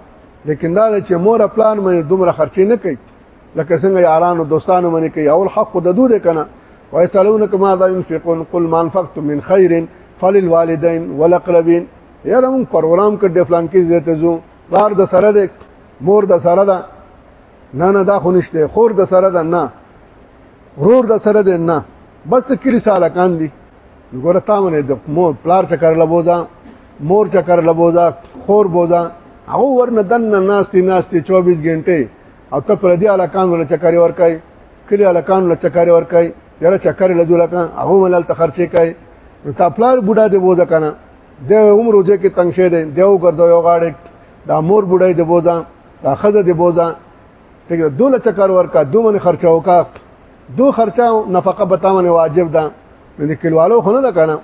لیکن دا چې مور خپل باندې دومره خرچه نه کوي لکه څنګه یارانو دوستانو باندې کوي اول حق د دوی دی کنه ويسالونك ماذا ينفقون قل ما انفقتم من خير فللوالدين والاقربين یاره موږ پروګرام کړ د فلان کې زیاته زو بار د سره ده مور د سره ده نه نه دا خو نشته خور د سره ده نه ورور د سره ده نه بس کلی ساله کان دي ګوره تا مونږ د مور پلار چکر لبوزا مور چکر لبوزا خور بوزا هغه ورنه دنه ناشتي ناشتي 24 غنټه او ته پر دې علاقان ول چکر ور کوي کلی علاقان ول چکر ور کوي یره چکر لدو لکه هغه ملل ته خرچه کوي نو تا پلار بوډا دی بوزا کنه د عمر وجه کې تنگ شه دی دیو ګرځو یو غاړه دا مور بډای دی بوزا دا خزه دی بوزا ته دوله چکر ورکا دو من خرچه وکا دو خرچه نفقه بتاونه واجب ده نو کلوالو خو نه کنه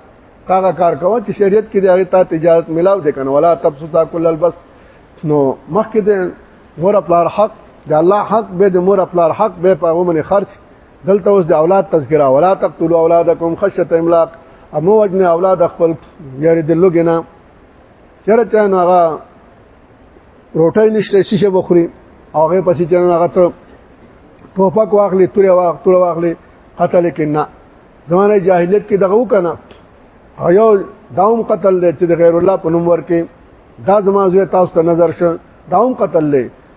هغه کار کوه چې شریعت کې دغه ته تجارت ملاو دي کنه ولا تبسطا کل البس نو مخکې د مور خپل حق د الله حق به د مور خپل حق به په ومن خرچ دلته اوس د اولاد تذکرہ ولا تقتلوا اولادکم خشیه املاق امو وجنه اولاد خپل یاري د لوګینا چیرې چا نو هغه روټۍ نشته شیشه بخوري هغه پسې چا نو هغه ته ټوپک واخلي توري واخ تور واخلي قتل کنا زمانه جاهلیت کې دغه وکنه یو داوم قتل دی چې د غیر الله په نوم ورکه دا زما زوی تاسو ته نظر شه داوم قتل دی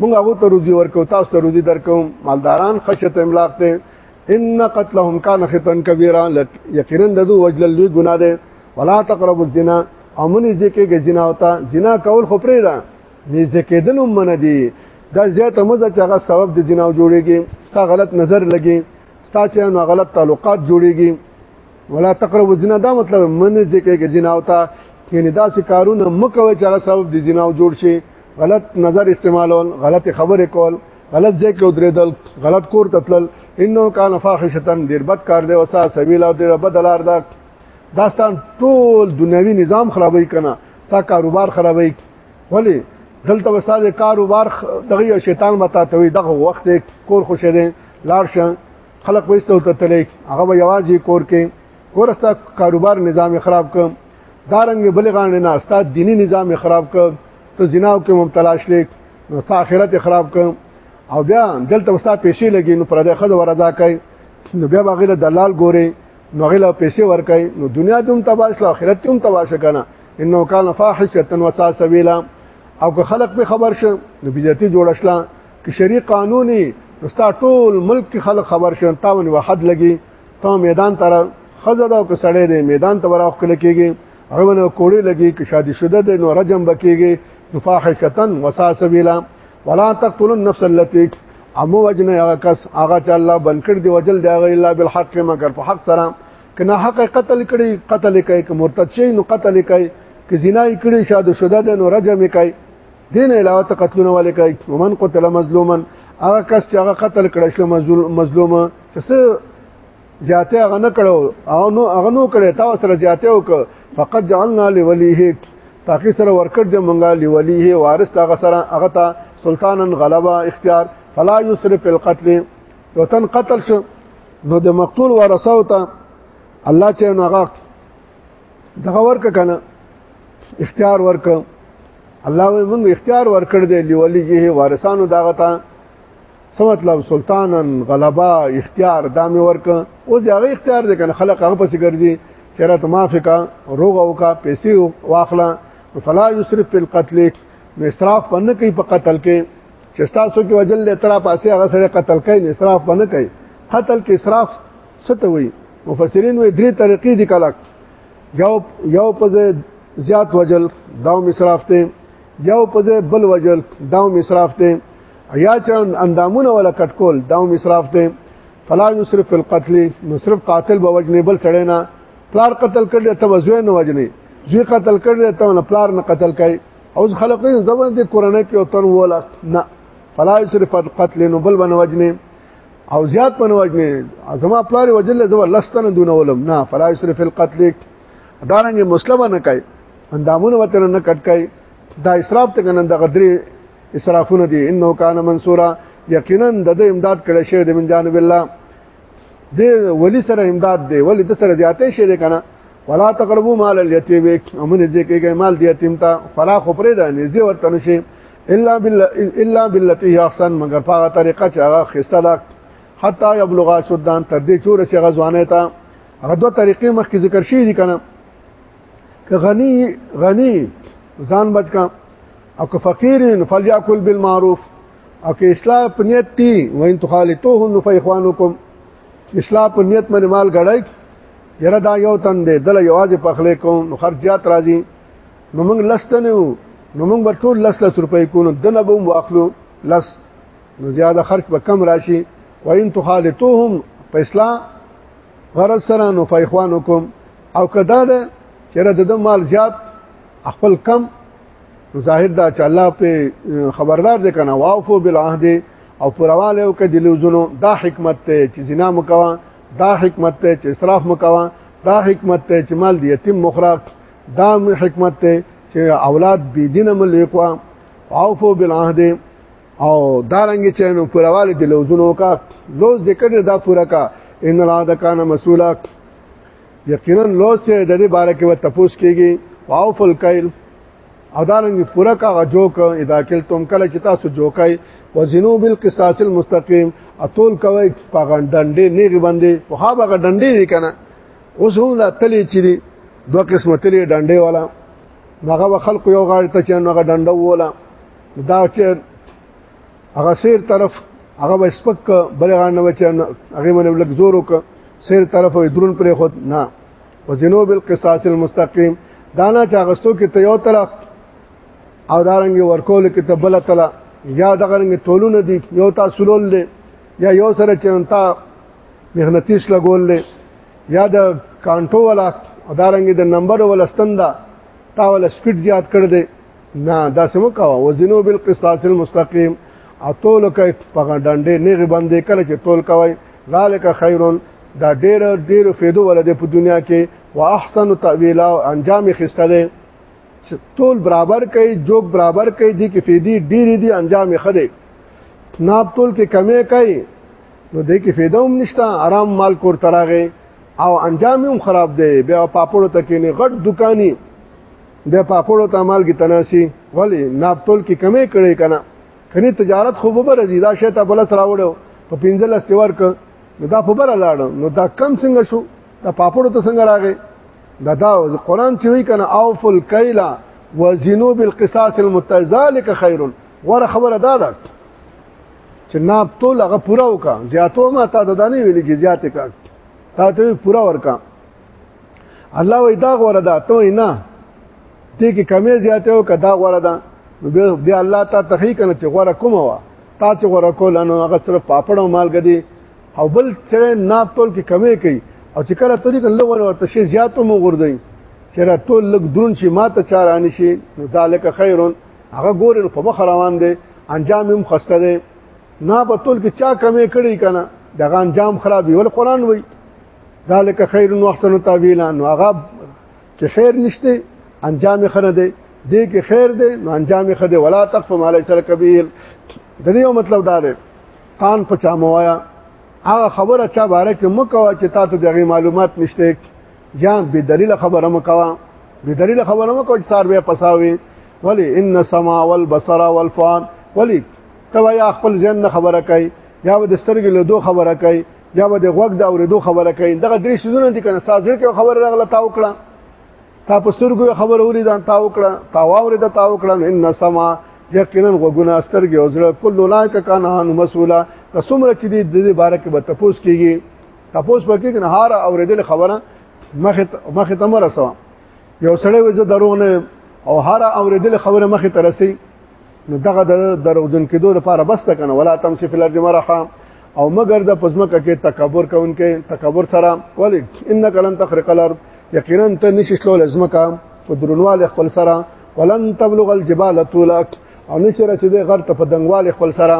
موږ هغه ته روزي ورکو تاسو ته روزي درکو مالداران خشت املاق ته ان قتلهم کان خطا کبیرا یقینا ددو وجل لوی ګناه ده ولا تقربوا الزنا او من نږدې کېږي زنا وتا زنا کول خو پرې ده نږدې کېدل هم من دي دا زیاته مزه چې هغه سبب د زنا جوړيږي ستا غلط نظر لګي ستا چې نو غلط تعلقات جوړيږي ولا تقربوا الزنا دا مطلب من ذکر کې زنا او تا یعنی دا سې کارونه مکوي چې هغه سبب دي زنا او جوړ شي غلط نظر استعمالول غلط خبره کول غلط ځای کې ودرېدل غلط کور تتل انه کان فاحشتن ډیر بد کار دی وسا سبیل او ډیر بد لار ده داستان ټول دنیوي نظام خرابوي کنه سا کاروبار خرابوي ولی دلته وساد کاروبار دغه شیطان متا ته وي دغه وخت کور خوشې دي لار شه خلک وایي څه ته تلک هغه به یوازې کور کې کورستا کاروبار نظام خراب ک دارنګ بلغان نه استاد دینی نظام خراب ک ته زنا کې مبتلا شلیک نو تا آخرت خراب ک او بیا دلته وستا پیسې لګي نو پردې خد وردا کوي نو بیا باغله دلال ګوري نو غله پیسې ور کوي نو دنیا دوم تباش له آخرت دوم تباش کنه انه کان فاحشه وسا سبیلا او که خلق به خبر شه نو بیزتی جوړ شلا که شری قانوني ستا ټول ملک کې خلک خبر شون تاون وحد لګي ته میدان تر خزه دا که سړی دی میدان ته وراخ کله کېږي عونه کوړي لګي که شادي شده دی نو رجم بکېږي نفاحشتن وسا سبیلا ولا تقتل النفس التي امو وجنه هغه کس هغه چې الله بنکړ دی وجل دی هغه الا بالحق مگر په حق سره کنه حق قتل کړي قتل کوي که مرتد شي نو قتل کوي که زنا کړي شاده شده ده نو رجم کوي دین علاوه ته قتلونه والے کوي ومن قتل مظلوما هغه کس چې هغه قتل کړی شو مظلوم چې څه زیاته هغه نه کړو او نو هغه نو کړی تا سره زیاته وک فقط جعلنا لوليه تاکي سره ورکړ دې مونږه لوليه وارث هغه سره هغه ته سلطانن غلبا اختیار فلا يسرف في القتل یو تن قتل شو نو د مقتول ورثه او ته الله چې نو هغه دغه ورک کنه اختیار ورک الله موږ اختیار ورکړ دی لولیه وارثانو داغه ته سم مطلب سلطانن غلبا اختیار دامه ورک او دغه اختیار دی کنه خلق هغه پسې ګرځي چیرې ته معافي کا روغ او کا پیسې واخلا فلا یسرف فی القتل نو اسراف باندې کوي په قتل کې چې تاسو کې وجل له ترا پاسه هغه سره قتل کوي اسراف باندې کوي قتل کې اسراف څه ته وایي مفسرین وایي درې طریقې دي کلک یو یو په زیات وجل داو مصرف ته یو په بل وجل داو مصرف ته یا چې اندامونه ولا کټکول داو مصرف ته فلا یصرف فی القتل نو صرف قاتل به وجنې بل سړی نه پلار قتل کړل ته وزوی نه وجنې زوی قتل کړل ته نه پلار نه قتل کړي او خلک یې ځوان دي قرانه کې او تن ولا نه فلا یصرف فی القتل نو بل بنوجنې او زیات په وجنه زما پلار وجل زو لستنه دون ولم نه فلا يسرف القتل دارنګ مسلمان نه کوي اندامونه وتر نه کټ کوي دا اسراف ته کنه د غدري اسرافونه دي انه کان منصورا یقینا د دې امداد کړي شه د من جانب الله د ولی سره امداد دی ولی د سره زیاتې شه دی کنه ولا تقربوا مال اليتيم امن دې کېږي مال دې یتیم ته فلا خبره ده نږدې ورته نشي الا بال الا بالتي احسن مگر په هغه طریقه چې هغه خسته ده حتا يبلغ سودان تر دې چور شي غزوانه ته هغه دوه طریقې مخکې ذکر شي دي کنه که غني غني ځان بچ کا او که فقیر فلیاکل بالمعروف او که اصلاح پنیت تی وان تخالطوهن فاخوانکم اصلاح په نیت باندې مال غړای یره دا یو تن دی دل یوازې پخلې کوم نو خرجات راځي نو موږ لسته نه وو نو موږ به ټول لس لس روپۍ کو نو دنه به واخلو لس نو زیاده خرج به کم راشي وان تخالطوهم په اصلاح غرض سره نو فاخوانکم او کدا ده چې را د مال زیات خپل کم ظاهر دا چې الله په خبردار دي کنه واعفو بالعهد او پرواله او کدی لوزونو دا حکمت ته چې زنا مکوا دا حکمت ته چې اسراف مکوا دا حکمت ته چې مال دی یتیم مخراق دا حکمت ته چې اولاد بی دین ملکوا عفو بالعهد او دارنګ چې نو پرواله دی لوزونو کا لوز ذکر دا پورا کا ان را د کان مسولا یقینا لوز چې د دې باره کې و تپوس کیږي واو فل کایل او دا رنګ پورا کا جوک اذا کلتم کله چې تاسو جوکای وزنو بالقصاص المستقيم اتول کوي پاغان ډنډې نیغي باندې په ها بغه ډنډې وی کنه اوس هم لا تلې چي دوه قسمه تلې ډنډې والا هغه خلق یو غاړه ته چې هغه ډنډه وولا دا چې هغه سیر طرف هغه به سپک بلغان نه چې هغه باندې لګ زور وک سیر طرف وي درون پرې خود نه وزنو بالقصاص المستقيم دانا چاغستو کې ته یو طرف او دارنګ ورکول کې ته بل طرف یا دغه رنګ تولونه دي یو تاسو لول دي یا یو سره چنتا مهنتیش لګول دي یا د کانټو ولا ادارنګ د نمبر ول استندا تا ول سپیډ زیات کړ دې نه دا سم کاوه وزنو بالقصاص المستقيم اتول کوي په ډنډې نه غبندې کله چې تول کوي ذالک خیر دا ډیر ډیر فیدو ولده په دنیا کې واحسن تعویلا او انجام خستله ټول برابر کوي جوګ برابر کوي دي کې فیدی ډیر دي انجام خده ناب ټول کې کمی کوي نو دې کې فیدو هم نشته آرام مال کور تراغه او انجام هم خراب دی بیا پاپړو ته کې نه غټ دکاني د پاپړو ته مال کې تناسي ولی ناب ټول کې کمی کړي کنه کني تجارت خو به راځي دا شی ته بل سره راوړو په 15 لستور ک نو دا په بر لاړ نو دا کم څنګه شو دا پاپړو ته څنګه راغی دا دا قرآن چې وی کنه اوف الکیلا وزنو بالقصاص المتذالک خیر غره خبره دا ده چې ناب تول هغه پورا وکا زیاتو ما تا ددانې ویلې چې زیات کا تا ته پورا ورکا الله وی دا غوړه ده ته نه دې کې کمی زیاته او کدا غوړه ده بیا الله تا تخی کنه چې غوړه کوم وا تا چې غوړه کول نو هغه سره پاپړ او مالګ دي او بل سره ناب تول کې کمی کوي او چې کله توري کله ور ورته شي زیاتو مو غردي چې را تول لګ درون شي ماته چاران شي نو ذالک خیرون هغه ګورن په مخ روان دي انجام هم خسته دي نه په تول کې چا کمی کړي کنه دغه انجام خراب وي ول قران وایي ذالک خیر و احسن تعویلا نو هغه چې خیر نشته انجام خنه دی دې کې خیر دی نو انجام خنه دی ولا تقف ما ليس لك به د دې مطلب دا دی قان په چا موایا هغه خبره چا باره کې مکوا چې تا ته دغه معلومات نشته یا به دلیل خبره مکوا به دلیل خبره مکوا چې سار به پساوي ولی ان سما والبصر والفان ولی ته یا خپل ځین خبره کوي یا د سترګې له دوه خبره کوي یا به د غوږ د اوریدو خبره کوي دغه درې شیزونه دي کنه سازر کې خبره راغله تا وکړه تا په سترګو خبره ولیدان تا وکړه تا واورې ته تا وکړه ان سما یقینا غوګونه سترګې او زړه کله لای ک کان هان مسولا که څومره چې دې د دې باره کې به تپوس کیږي تپوس وکړي کنه هار اوریدل خبره مخه مخه تم رسوا یو سړی وځه درو نه او هر اوریدل خبره مخه ترسي نو دغه د دروغجن کېدو لپاره بس ته کنه ولا تم سی فلر جمرحا او مگر د پزمکه کې تکبر کوونکې تکبر سره ولی انک لن تخرق الارض یقینا ته نشي شلول ازمکه په درنواله خپل سره ولن تبلغ الجبال طولا او نشي رسیدې غر ته په دنګواله خپل سره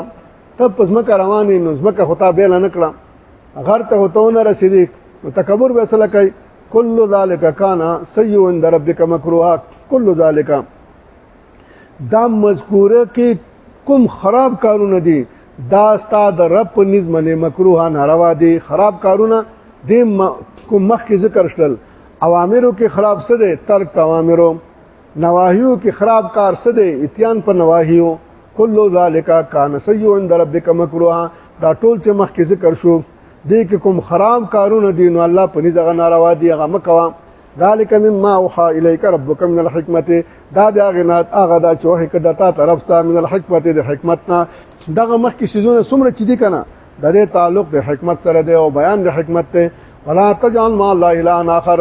ته پزمکه روانې نو ازمکه خطا بیل نه کړه غر ته هوتونه رسیدې تکبر به سره کوي کل ذالک کانا سیئ عند ربک مکروه کل ذالک دا مذکوره کې کوم خراب کارونه دي دا ستا د رب په نظم نه مکروه نه روا دي خراب کارونه د کوم مخ کې ذکر شل اوامرو کې خراب څه دي ترک اوامرو نواهیو کې خراب کار څه دي اتیان په نواهیو کل ذالک کان سیو عند ربک مکروه دا ټول چې مخ کې ذکر شو دې کې کوم خراب کارونه دي نو الله په نيزه غناروا دي هغه مکوا ذالک مما اوحى الیک ربک من الحکمت دا د غنات هغه دا چې وحی کړه تا طرف ستا من الحکمت د حکمت نه دغه مخ کې سيزونه سمره چې دي کنه د دې تعلق د حکمت سره دی او بیان د حکمت ته ولا تجعل ما لا اله اخر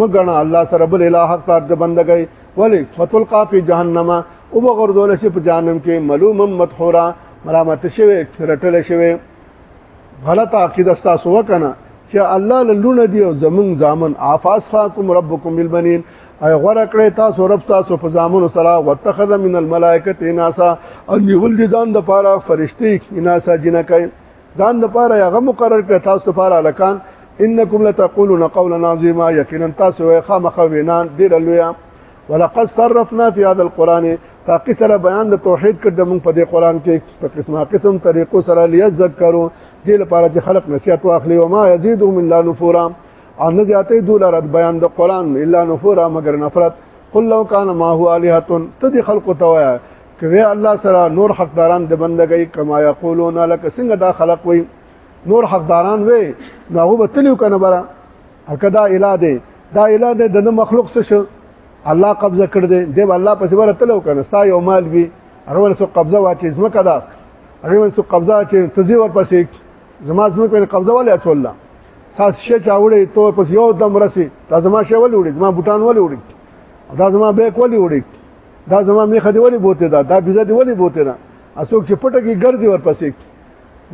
مګنا الله سره بل اله حق تر د بندګي ولی فتلقا فی جهنم او بغردول شي په جهنم کې ملوم مدحورا ملامت شوی رټل شوی غلط عقیده تاسو وکنه چې الله لونه دی او زمون زامن عفاس فاکم ربکم بالبنین ای غره کړی تاسو رب تاسو په زامن سره واتخذ من الملائکه اناسا ان نیول دي ځان د پاره فرشتي اناسا جنکای ځان د پاره هغه مقرر کړ تاسو د پاره لکان انکم لتقولون قولا عظیما یقینا تاسو خامخ وینان ډیر لوی ولقد صرفنا في هذا القران تاکي سره بیان د توحید کړ د موږ په دې قران کې په قسمه قسم طریقو سره لیذکرو دې لپاره چې خلق نصیحت واخلي او ما یزيدهم الا نفورا او نه زیاتې دولارت بیان د قران الا نفورا مگر نفرت قل لو كان ما هو الهه تدي خلق توایا کوي الله سره نور حقداران د بندګۍ کما یقولون لك څنګه دا خلق وي نور حقداران وي نو هغه به تلو کنه برا اکدا اله دی دا اله دی د مخلوق څه شو الله قبضه کړ دی دی الله پسې ورته لو کنه ستا یو مال وی اړول سو قبضه واچې زمکه دا اړول سو قبضه چې تزي ور پسې زما زمکه په قبضه ولې اچول ساس شې چاوړې تو پس یو دم رسي دا زما شې ولې وړي زما بوتان ولې وړي دا زما بیک ولې وړي دا زما میخه دی ولې بوته دا دا بيزه دی ولې بوته نه اسوک چې پټه کې ګرځي ورپسې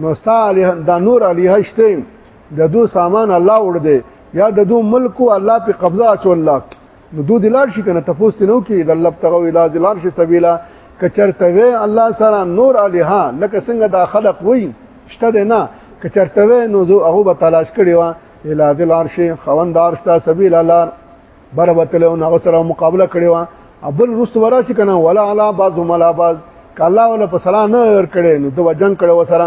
نو ستا علی دا نور علی هشته د دو سامان الله وړ دی یا د دو ملک الله په قبضه اچول الله نو دو دلار شي کنه تاسو ته نو کې د الله تغو اله دلار شي سبیلا کچرته وی الله سره نور الها لکه څنګه دا خلق وای شته نه کچرته وی نو زه هغه به تلاش کړی و اله دلار شي خوندار شته سبیلا لار بربتل او هغه سره مقابله کړی و ابل رست ورا شي کنه ولا علا بعض ملا بعض کله ولا په سلام نه ور کړی نو د وجنګ کړو سره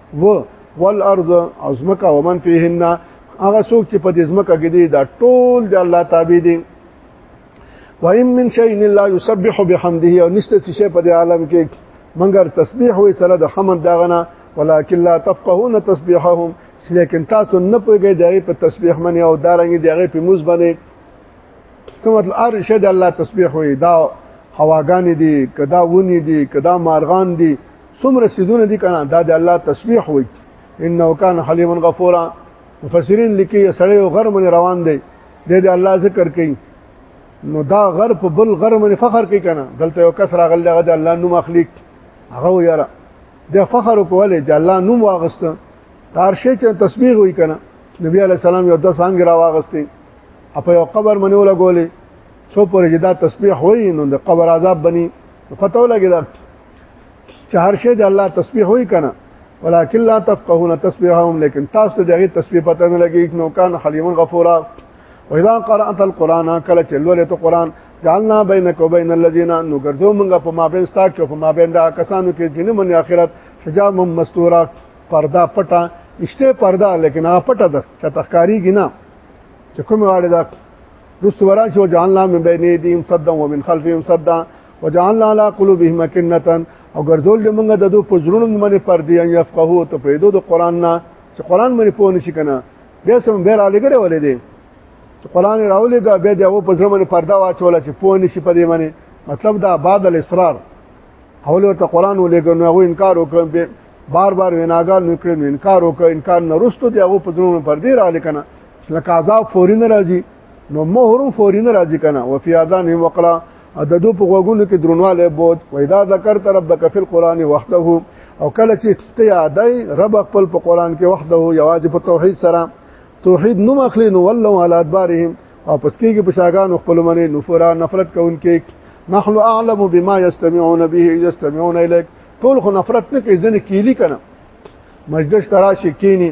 و والارض ازمکه ومن فيهن هغه څوک چې په دې ځمکه کې دي دا ټول د الله تابع دي وَإِن مِّن شَيْءٍ إِلَّا يُسَبِّحُ بِحَمْدِهِ او نشته چې شی په دې عالم کې منګر تسبیح وې سره د حمد داغنه ولکن لا تفقهون تسبیحهم لیکن تاسو نه پوهیږئ دغه په تسبیح باندې او دارنګ دغه په موز باندې سمت الار شد الله تسبیح وې دا هواګانې دي کدا ونی دي کدا مارغان دي څومره سیدونه دي کنه دا د الله تسبیح وي انه کان حلیما غفورا مفسرین لیکي سړی او غر من روان دی د دې الله ذکر کوي نو دا غر په بل غر من فخر کوي کنه دلته یو کس راغلی هغه د الله نوم اخلي هغه یاره د فخر کوله د الله نوم واغسته تار شي چې تسبیح وي کنه نبی علی السلام یو د سانګ را واغسته په یو قبر منی ولا ګولې څو پر جدا تسبیح وي نو د قبر عذاب بني پتو لګی دا چې هر شی د الله تسبیح وای کنه ولکن لا تفقهون تسبیحهم لیکن تاسو دغه تسبیح پته نه لګی نو کان حلیم غفورا واذا قرات القران کله چې لولې ته قران جعلنا بینک وبین الذین نو ګرځو موږ په مابین ستا کې په مابین دا کسانو کې جن من اخرت حجاب مستورا پردا پټا نشته پردا لیکن هغه پټه ده چې تخکاری ګنا چې کوم واړه ده رسورا چې جعلنا من بین ایدیم صدا ومن خلفهم صدا وجعلنا على قلوبهم كنه او ګرځول دې موږ د دوی په زړونو باندې پردي ان يفقهوا ته پیدو د قران نه چې قران باندې پوه نشي کنه بیا سم بیر علی ګره ولې دې چې قران راولې دا بیا دې او په زړه باندې پرده واچول چې پوه نشي په دې باندې مطلب دا بعد الاصرار اول ورته قران ولېګو نو هغه انکار وکړ به بار بار ویناګان نکړي انکار وکړ انکار نه رستو دی هغه په زړه باندې پردي را لکنه لکه عذاب فوري نه راځي نو مهرم فورین راځي کنه وفي اذان وقلا د دو په غوګونو کې درنواله بود و اذا ذکرت ربک فی القران وحده او کله چې ته یادای رب خپل په قران کې وحده یوازې په توحید سره توحید نو مخلی نو ولو علی ادبارهم او پس کېږي په شاګان خپل منې نفورا نفرت کوونکې نحن اعلم بما يستمعون به يستمعون اليك ټول خو نفرت نه کوي ځنه کیلی کنه مجلس تراشی کینی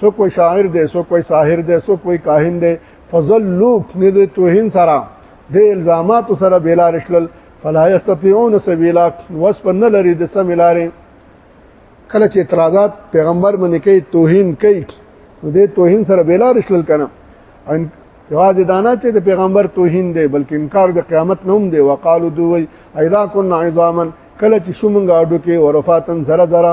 سو کوئی شاعر دی سو کوئی ساحر دی سو کوئی کاهن دی فضل لوک نه د توهین سره د الزامات سره بلار شلل فلا یستطيعون سبیلا وسب نه لري د سم لارې کله چې اعتراضات پیغمبر باندې کوي توهین کوي نو د توهین سره بلار شلل کنه ان یواز دانا چې د پیغمبر توهین دی بلکې انکار د قیامت نه هم دی وقالو دوی اذا كنا عظاما کله چې شومنګ اډو کې ورفاتن زره زره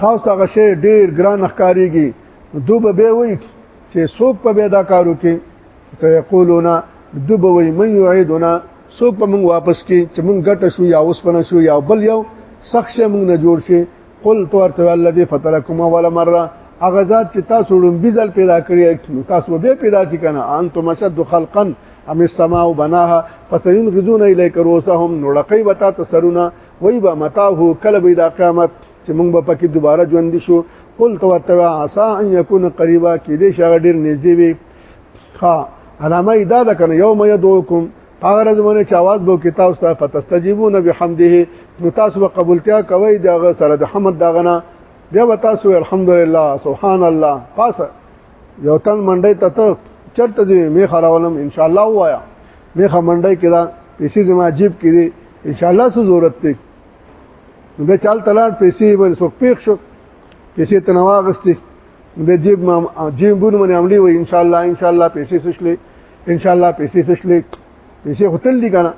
تاسو ته غشي ډیر ګران ښکاریږي دوب به وي چې څوک په پیدا کارو کې سيقولون دوب وي من يعيدنا څوک په موږ واپس کې چې موږ ګټه شو یا اوس پنه شو یا بل یو سخت شي موږ نه جوړ شي قل تو ارتو الذي فطركم اول مره هغه ذات چې تاسو لومبي ځل پیدا کړی نو تاسو به پیدا کی کنه انتم شد خلقا ام السماء بناها فسينغزون اليك رؤسهم نلقي بتا تسرنا وای با متا هو کله به د قیامت چې موږ به پکې دوباره ژوند شو قل تو ورته عسى ان يكون قريبا کې دې شغه ډیر نږدې وي ها علامه ادا ده کنه یوم یدوکم هغه زمونه چې आवाज بو کې تاسو ته فتستجیبون بحمده نو تاسو به قبولتیا کوي دغه سره د حمد دغنا بیا به تاسو الحمدلله سبحان الله پاس یو تن منډه ته ته چرته دې می خراولم ان شاء الله وایا می خمنډه کې دا پیسې زما جیب کې دي ان شاء الله څه ضرورت دی نو به چال تلاړ پیسې باندې سو پیښ شو پیسې تنواغستې به جیب ما جیب بونه باندې عملی وای ان شاء الله ان شاء الله پیسې سشلې ان شاء الله پیسې سشلې پیسې هتل دي کنه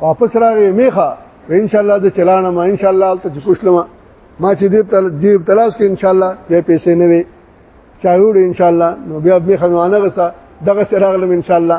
واپس راغې میخه ان شاء الله د چلانه ما ان شاء الله ته پوښلم ما چې دې تل جیب تلاش کې ان شاء الله به پیسې نه وي چاوړ ان شاء الله نو بیا به خنوانه غسا دغه سره غلم ان شاء الله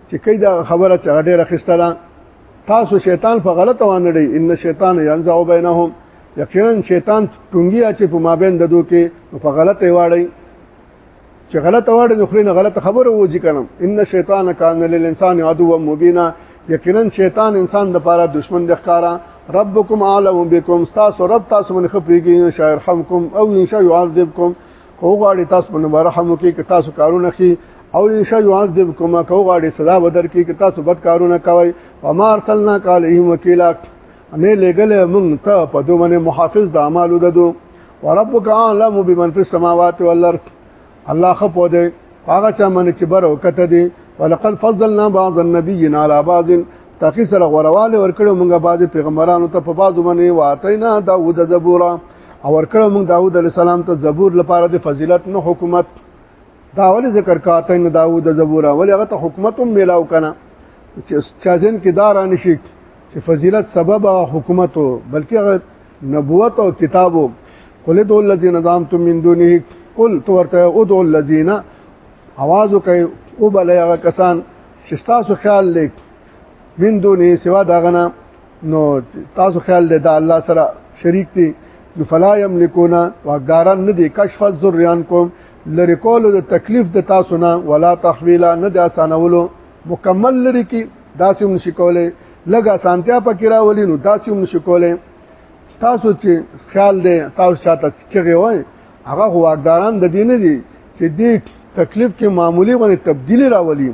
چې کای دا خبره چې ډیره خسته ده تاسو شیطان په غلطه وانړي ان شیطان ينزع بینهم یقینا شیطان ټونګي اچي په مابین ددو کې په غلطه واړی چې غلطه واړی نو خلینو غلطه خبره وځي کنم ان شیطان کان للانسان عدو مبینا یقینا شیطان انسان د پاره دشمن د ښکارا ربکم عالم بكم تاسو رب تاسو من خپریږي ان شاء يرحمکم او ان شاء يعذبکم کو غاړي تاسو په مرحم کې که تاسو کارونه خي او یشا یعذب کوما کو غاړي سزا بدر کې که تاسو بد کارونه کوي وما ارسلنا علیهم وکیلا نه لګل مونږ ته په دوه باندې محافظ د اعمالو ددو وربک اعلم بمن فی السماوات والارض الله خپو دی هغه چا من چې بر وکته دی ولقد فضلنا بعض النبیین علی بعض تاکي سره غورواله ورکړو مونږه بعض پیغمبرانو ته په بعض باندې واتینا داوود زبورا او ورکړو موږ داوود علی السلام ته زبور لپاره د فضیلت نه حکومت دا ول ذکر کاته نه داوود زبور ول هغه ته حکومت هم ملاو کنه چې چازن کې دار نشي چې فضیلت سبب حکومت بلکې هغه نبوت او کتابو قل ادعوا الذين زعمتم من دونه قل تو ورته ادعوا الذين आवाज کوي او بل هغه کسان چې تاسو خیال لیک من دونه سوا داغنا نو تاسو خیال دی دا الله سره شریک دی نو فلا یملکونا واقداران نه دی کشف الذریان کوم لری کول د تکلیف د تاسو نه ولا تحویلا نه د اسانولو مکمل لري کی داسې هم نشي کولای لږ اسانتیا پکې راولي نو داسې هم نشي کولای تاسو چې خیال دی تاسو شاته چغه وای هغه واقداران د دین دي چې دې تکلیف کې معمولی باندې تبدیلی راولي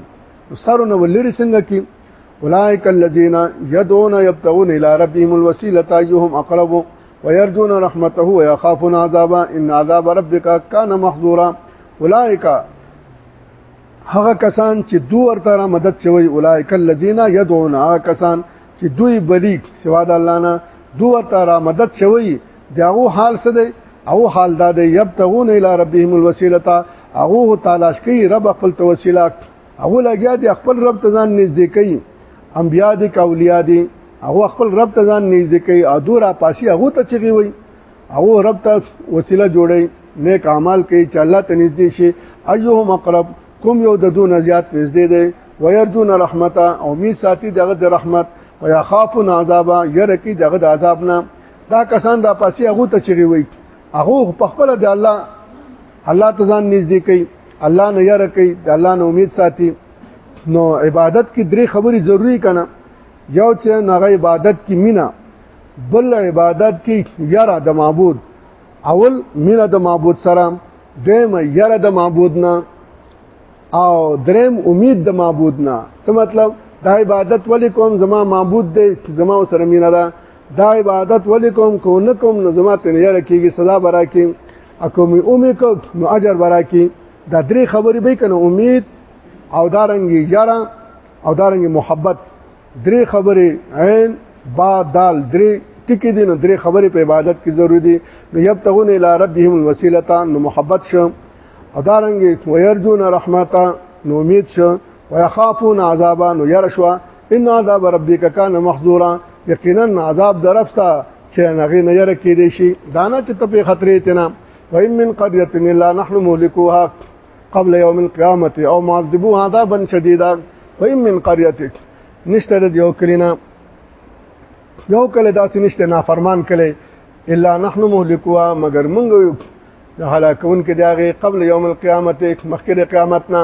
سرونه ولري څنګه کې اولئک الذین یدعون یبتغون الی ربهم الوسیلۃ ایهم اقرب ويرجون رحمته ويخافون عذابه ان عذاب ربک کان محذورا اولئک هغه کسان چې دو ورته را مدد شوی اولایک الذین یدعون هغه کسان چې دوی بلی سوا د الله نه دو ورته را مدد شوی داغو حال څه دی او حال دا دی یبتغون الی ربهم الوسیلتا هغه تلاش کوي رب خپل وسیله هغه لګیا دي خپل رب ته ځان نږدې کوي انبیا دي کاولیا دي هغه خپل رب ته ځان نږدې کوي ادور اپاسی هغه ته چغي وي هغه رب ته وسیله جوړي نیک اعمال کوي چې الله ته نږدې شي ايهم اقرب کوم یو د دون زیات نږدې دی ويرجون رحمتا او می ساتي دغه د رحمت ويخافون عذابا يرکی دغه د عذاب نه دا کسان را پاسي هغه ته چغي وي هغه په خپل د الله الله ته ځان نږدې کوي الله نه یره کوي د الله نه امید ساتي نو عبادت کې درې خبرې ضروری کنه یو چې هغه عبادت کې مینا بل عبادت کې یره د معبود اول مینا د معبود سره دیم یره د معبود نه او دریم امید د معبود نه څه مطلب دا عبادت ولې کوم زما معبود دی زما سره مینا ده دا عبادت ولې کوم کو نه کوم نو زما ته نه یره کېږي سزا برا کېږي اکو می امید کو نو اجر ورا کی دا درې خبرې به کنه امید او دارنګ یارا او دارنګ محبت درې خبرې عین با دال درې ټکی دي نو درې خبرې په عبادت کې ضروری دي نو یبتغون الی ربهم الوسیلتا نو محبت شو او دارنګ ويرجون رحمتا نو امید شو ويخافون عذابا نو ير شو ان عذاب ربک کان محذورا یقینا عذاب درفتا چې هغه نه یره کې دی شي دانا چې ته په خطرې تنا وان من قريه الا نحن مهلكوها قبل يوم القيامه او معذبوها عذابا شديدا وان من قريه نشته د یو کلینا یو کله داسې نشته نافرمان کله الا نحن مهلكوها مگر موږ یو هلاکون کې داغه قبل يوم القيامه مخکې قیامت نه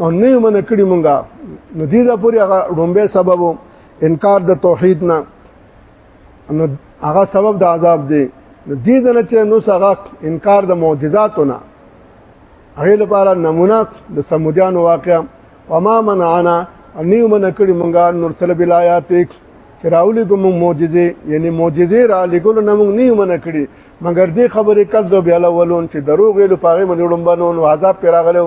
او نه یې منع کړي مونږه نو دې لا پورې هغه ډومبه سبب انکار د توحید نه نو هغه سبب د عذاب دی نو دې د نه چې نو هغه انکار د معجزاتو نه هغه لپاره نمونه د سمودیانو واقعا وما منعنا ان یې منع کړي مونږه نرسل بلایات چې راولې کوم معجزې یعنی معجزې را لګول نه مونږ نه منع کړي مګر دې خبرې کذب الاولون چې دروغ ویلو پاغه منډم بنون عذاب پیراغلو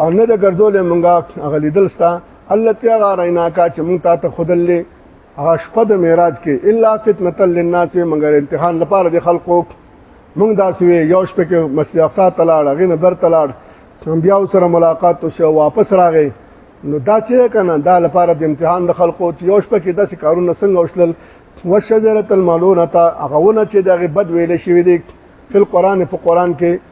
او نه د ګرځولې مونږه هغه لیدل ستا الله تعالی رینا کا چې مونږ ته خودلې هغه شپه د معراج کې الا فتنه للناس مگر امتحان لپاره د خلقو مونږ داسې یو شپه کې مسجد اقصا تلاړ غین در تلاړ انبیاء سره ملاقات او شو واپس راغی نو دا چې کنه دا لپاره د امتحان د خلقو چې یو شپه کې داسې کارونه څنګه وشلل وشجره الملونه تا هغه ونه چې دغه بد ویل شوی دی فل قران په قران کې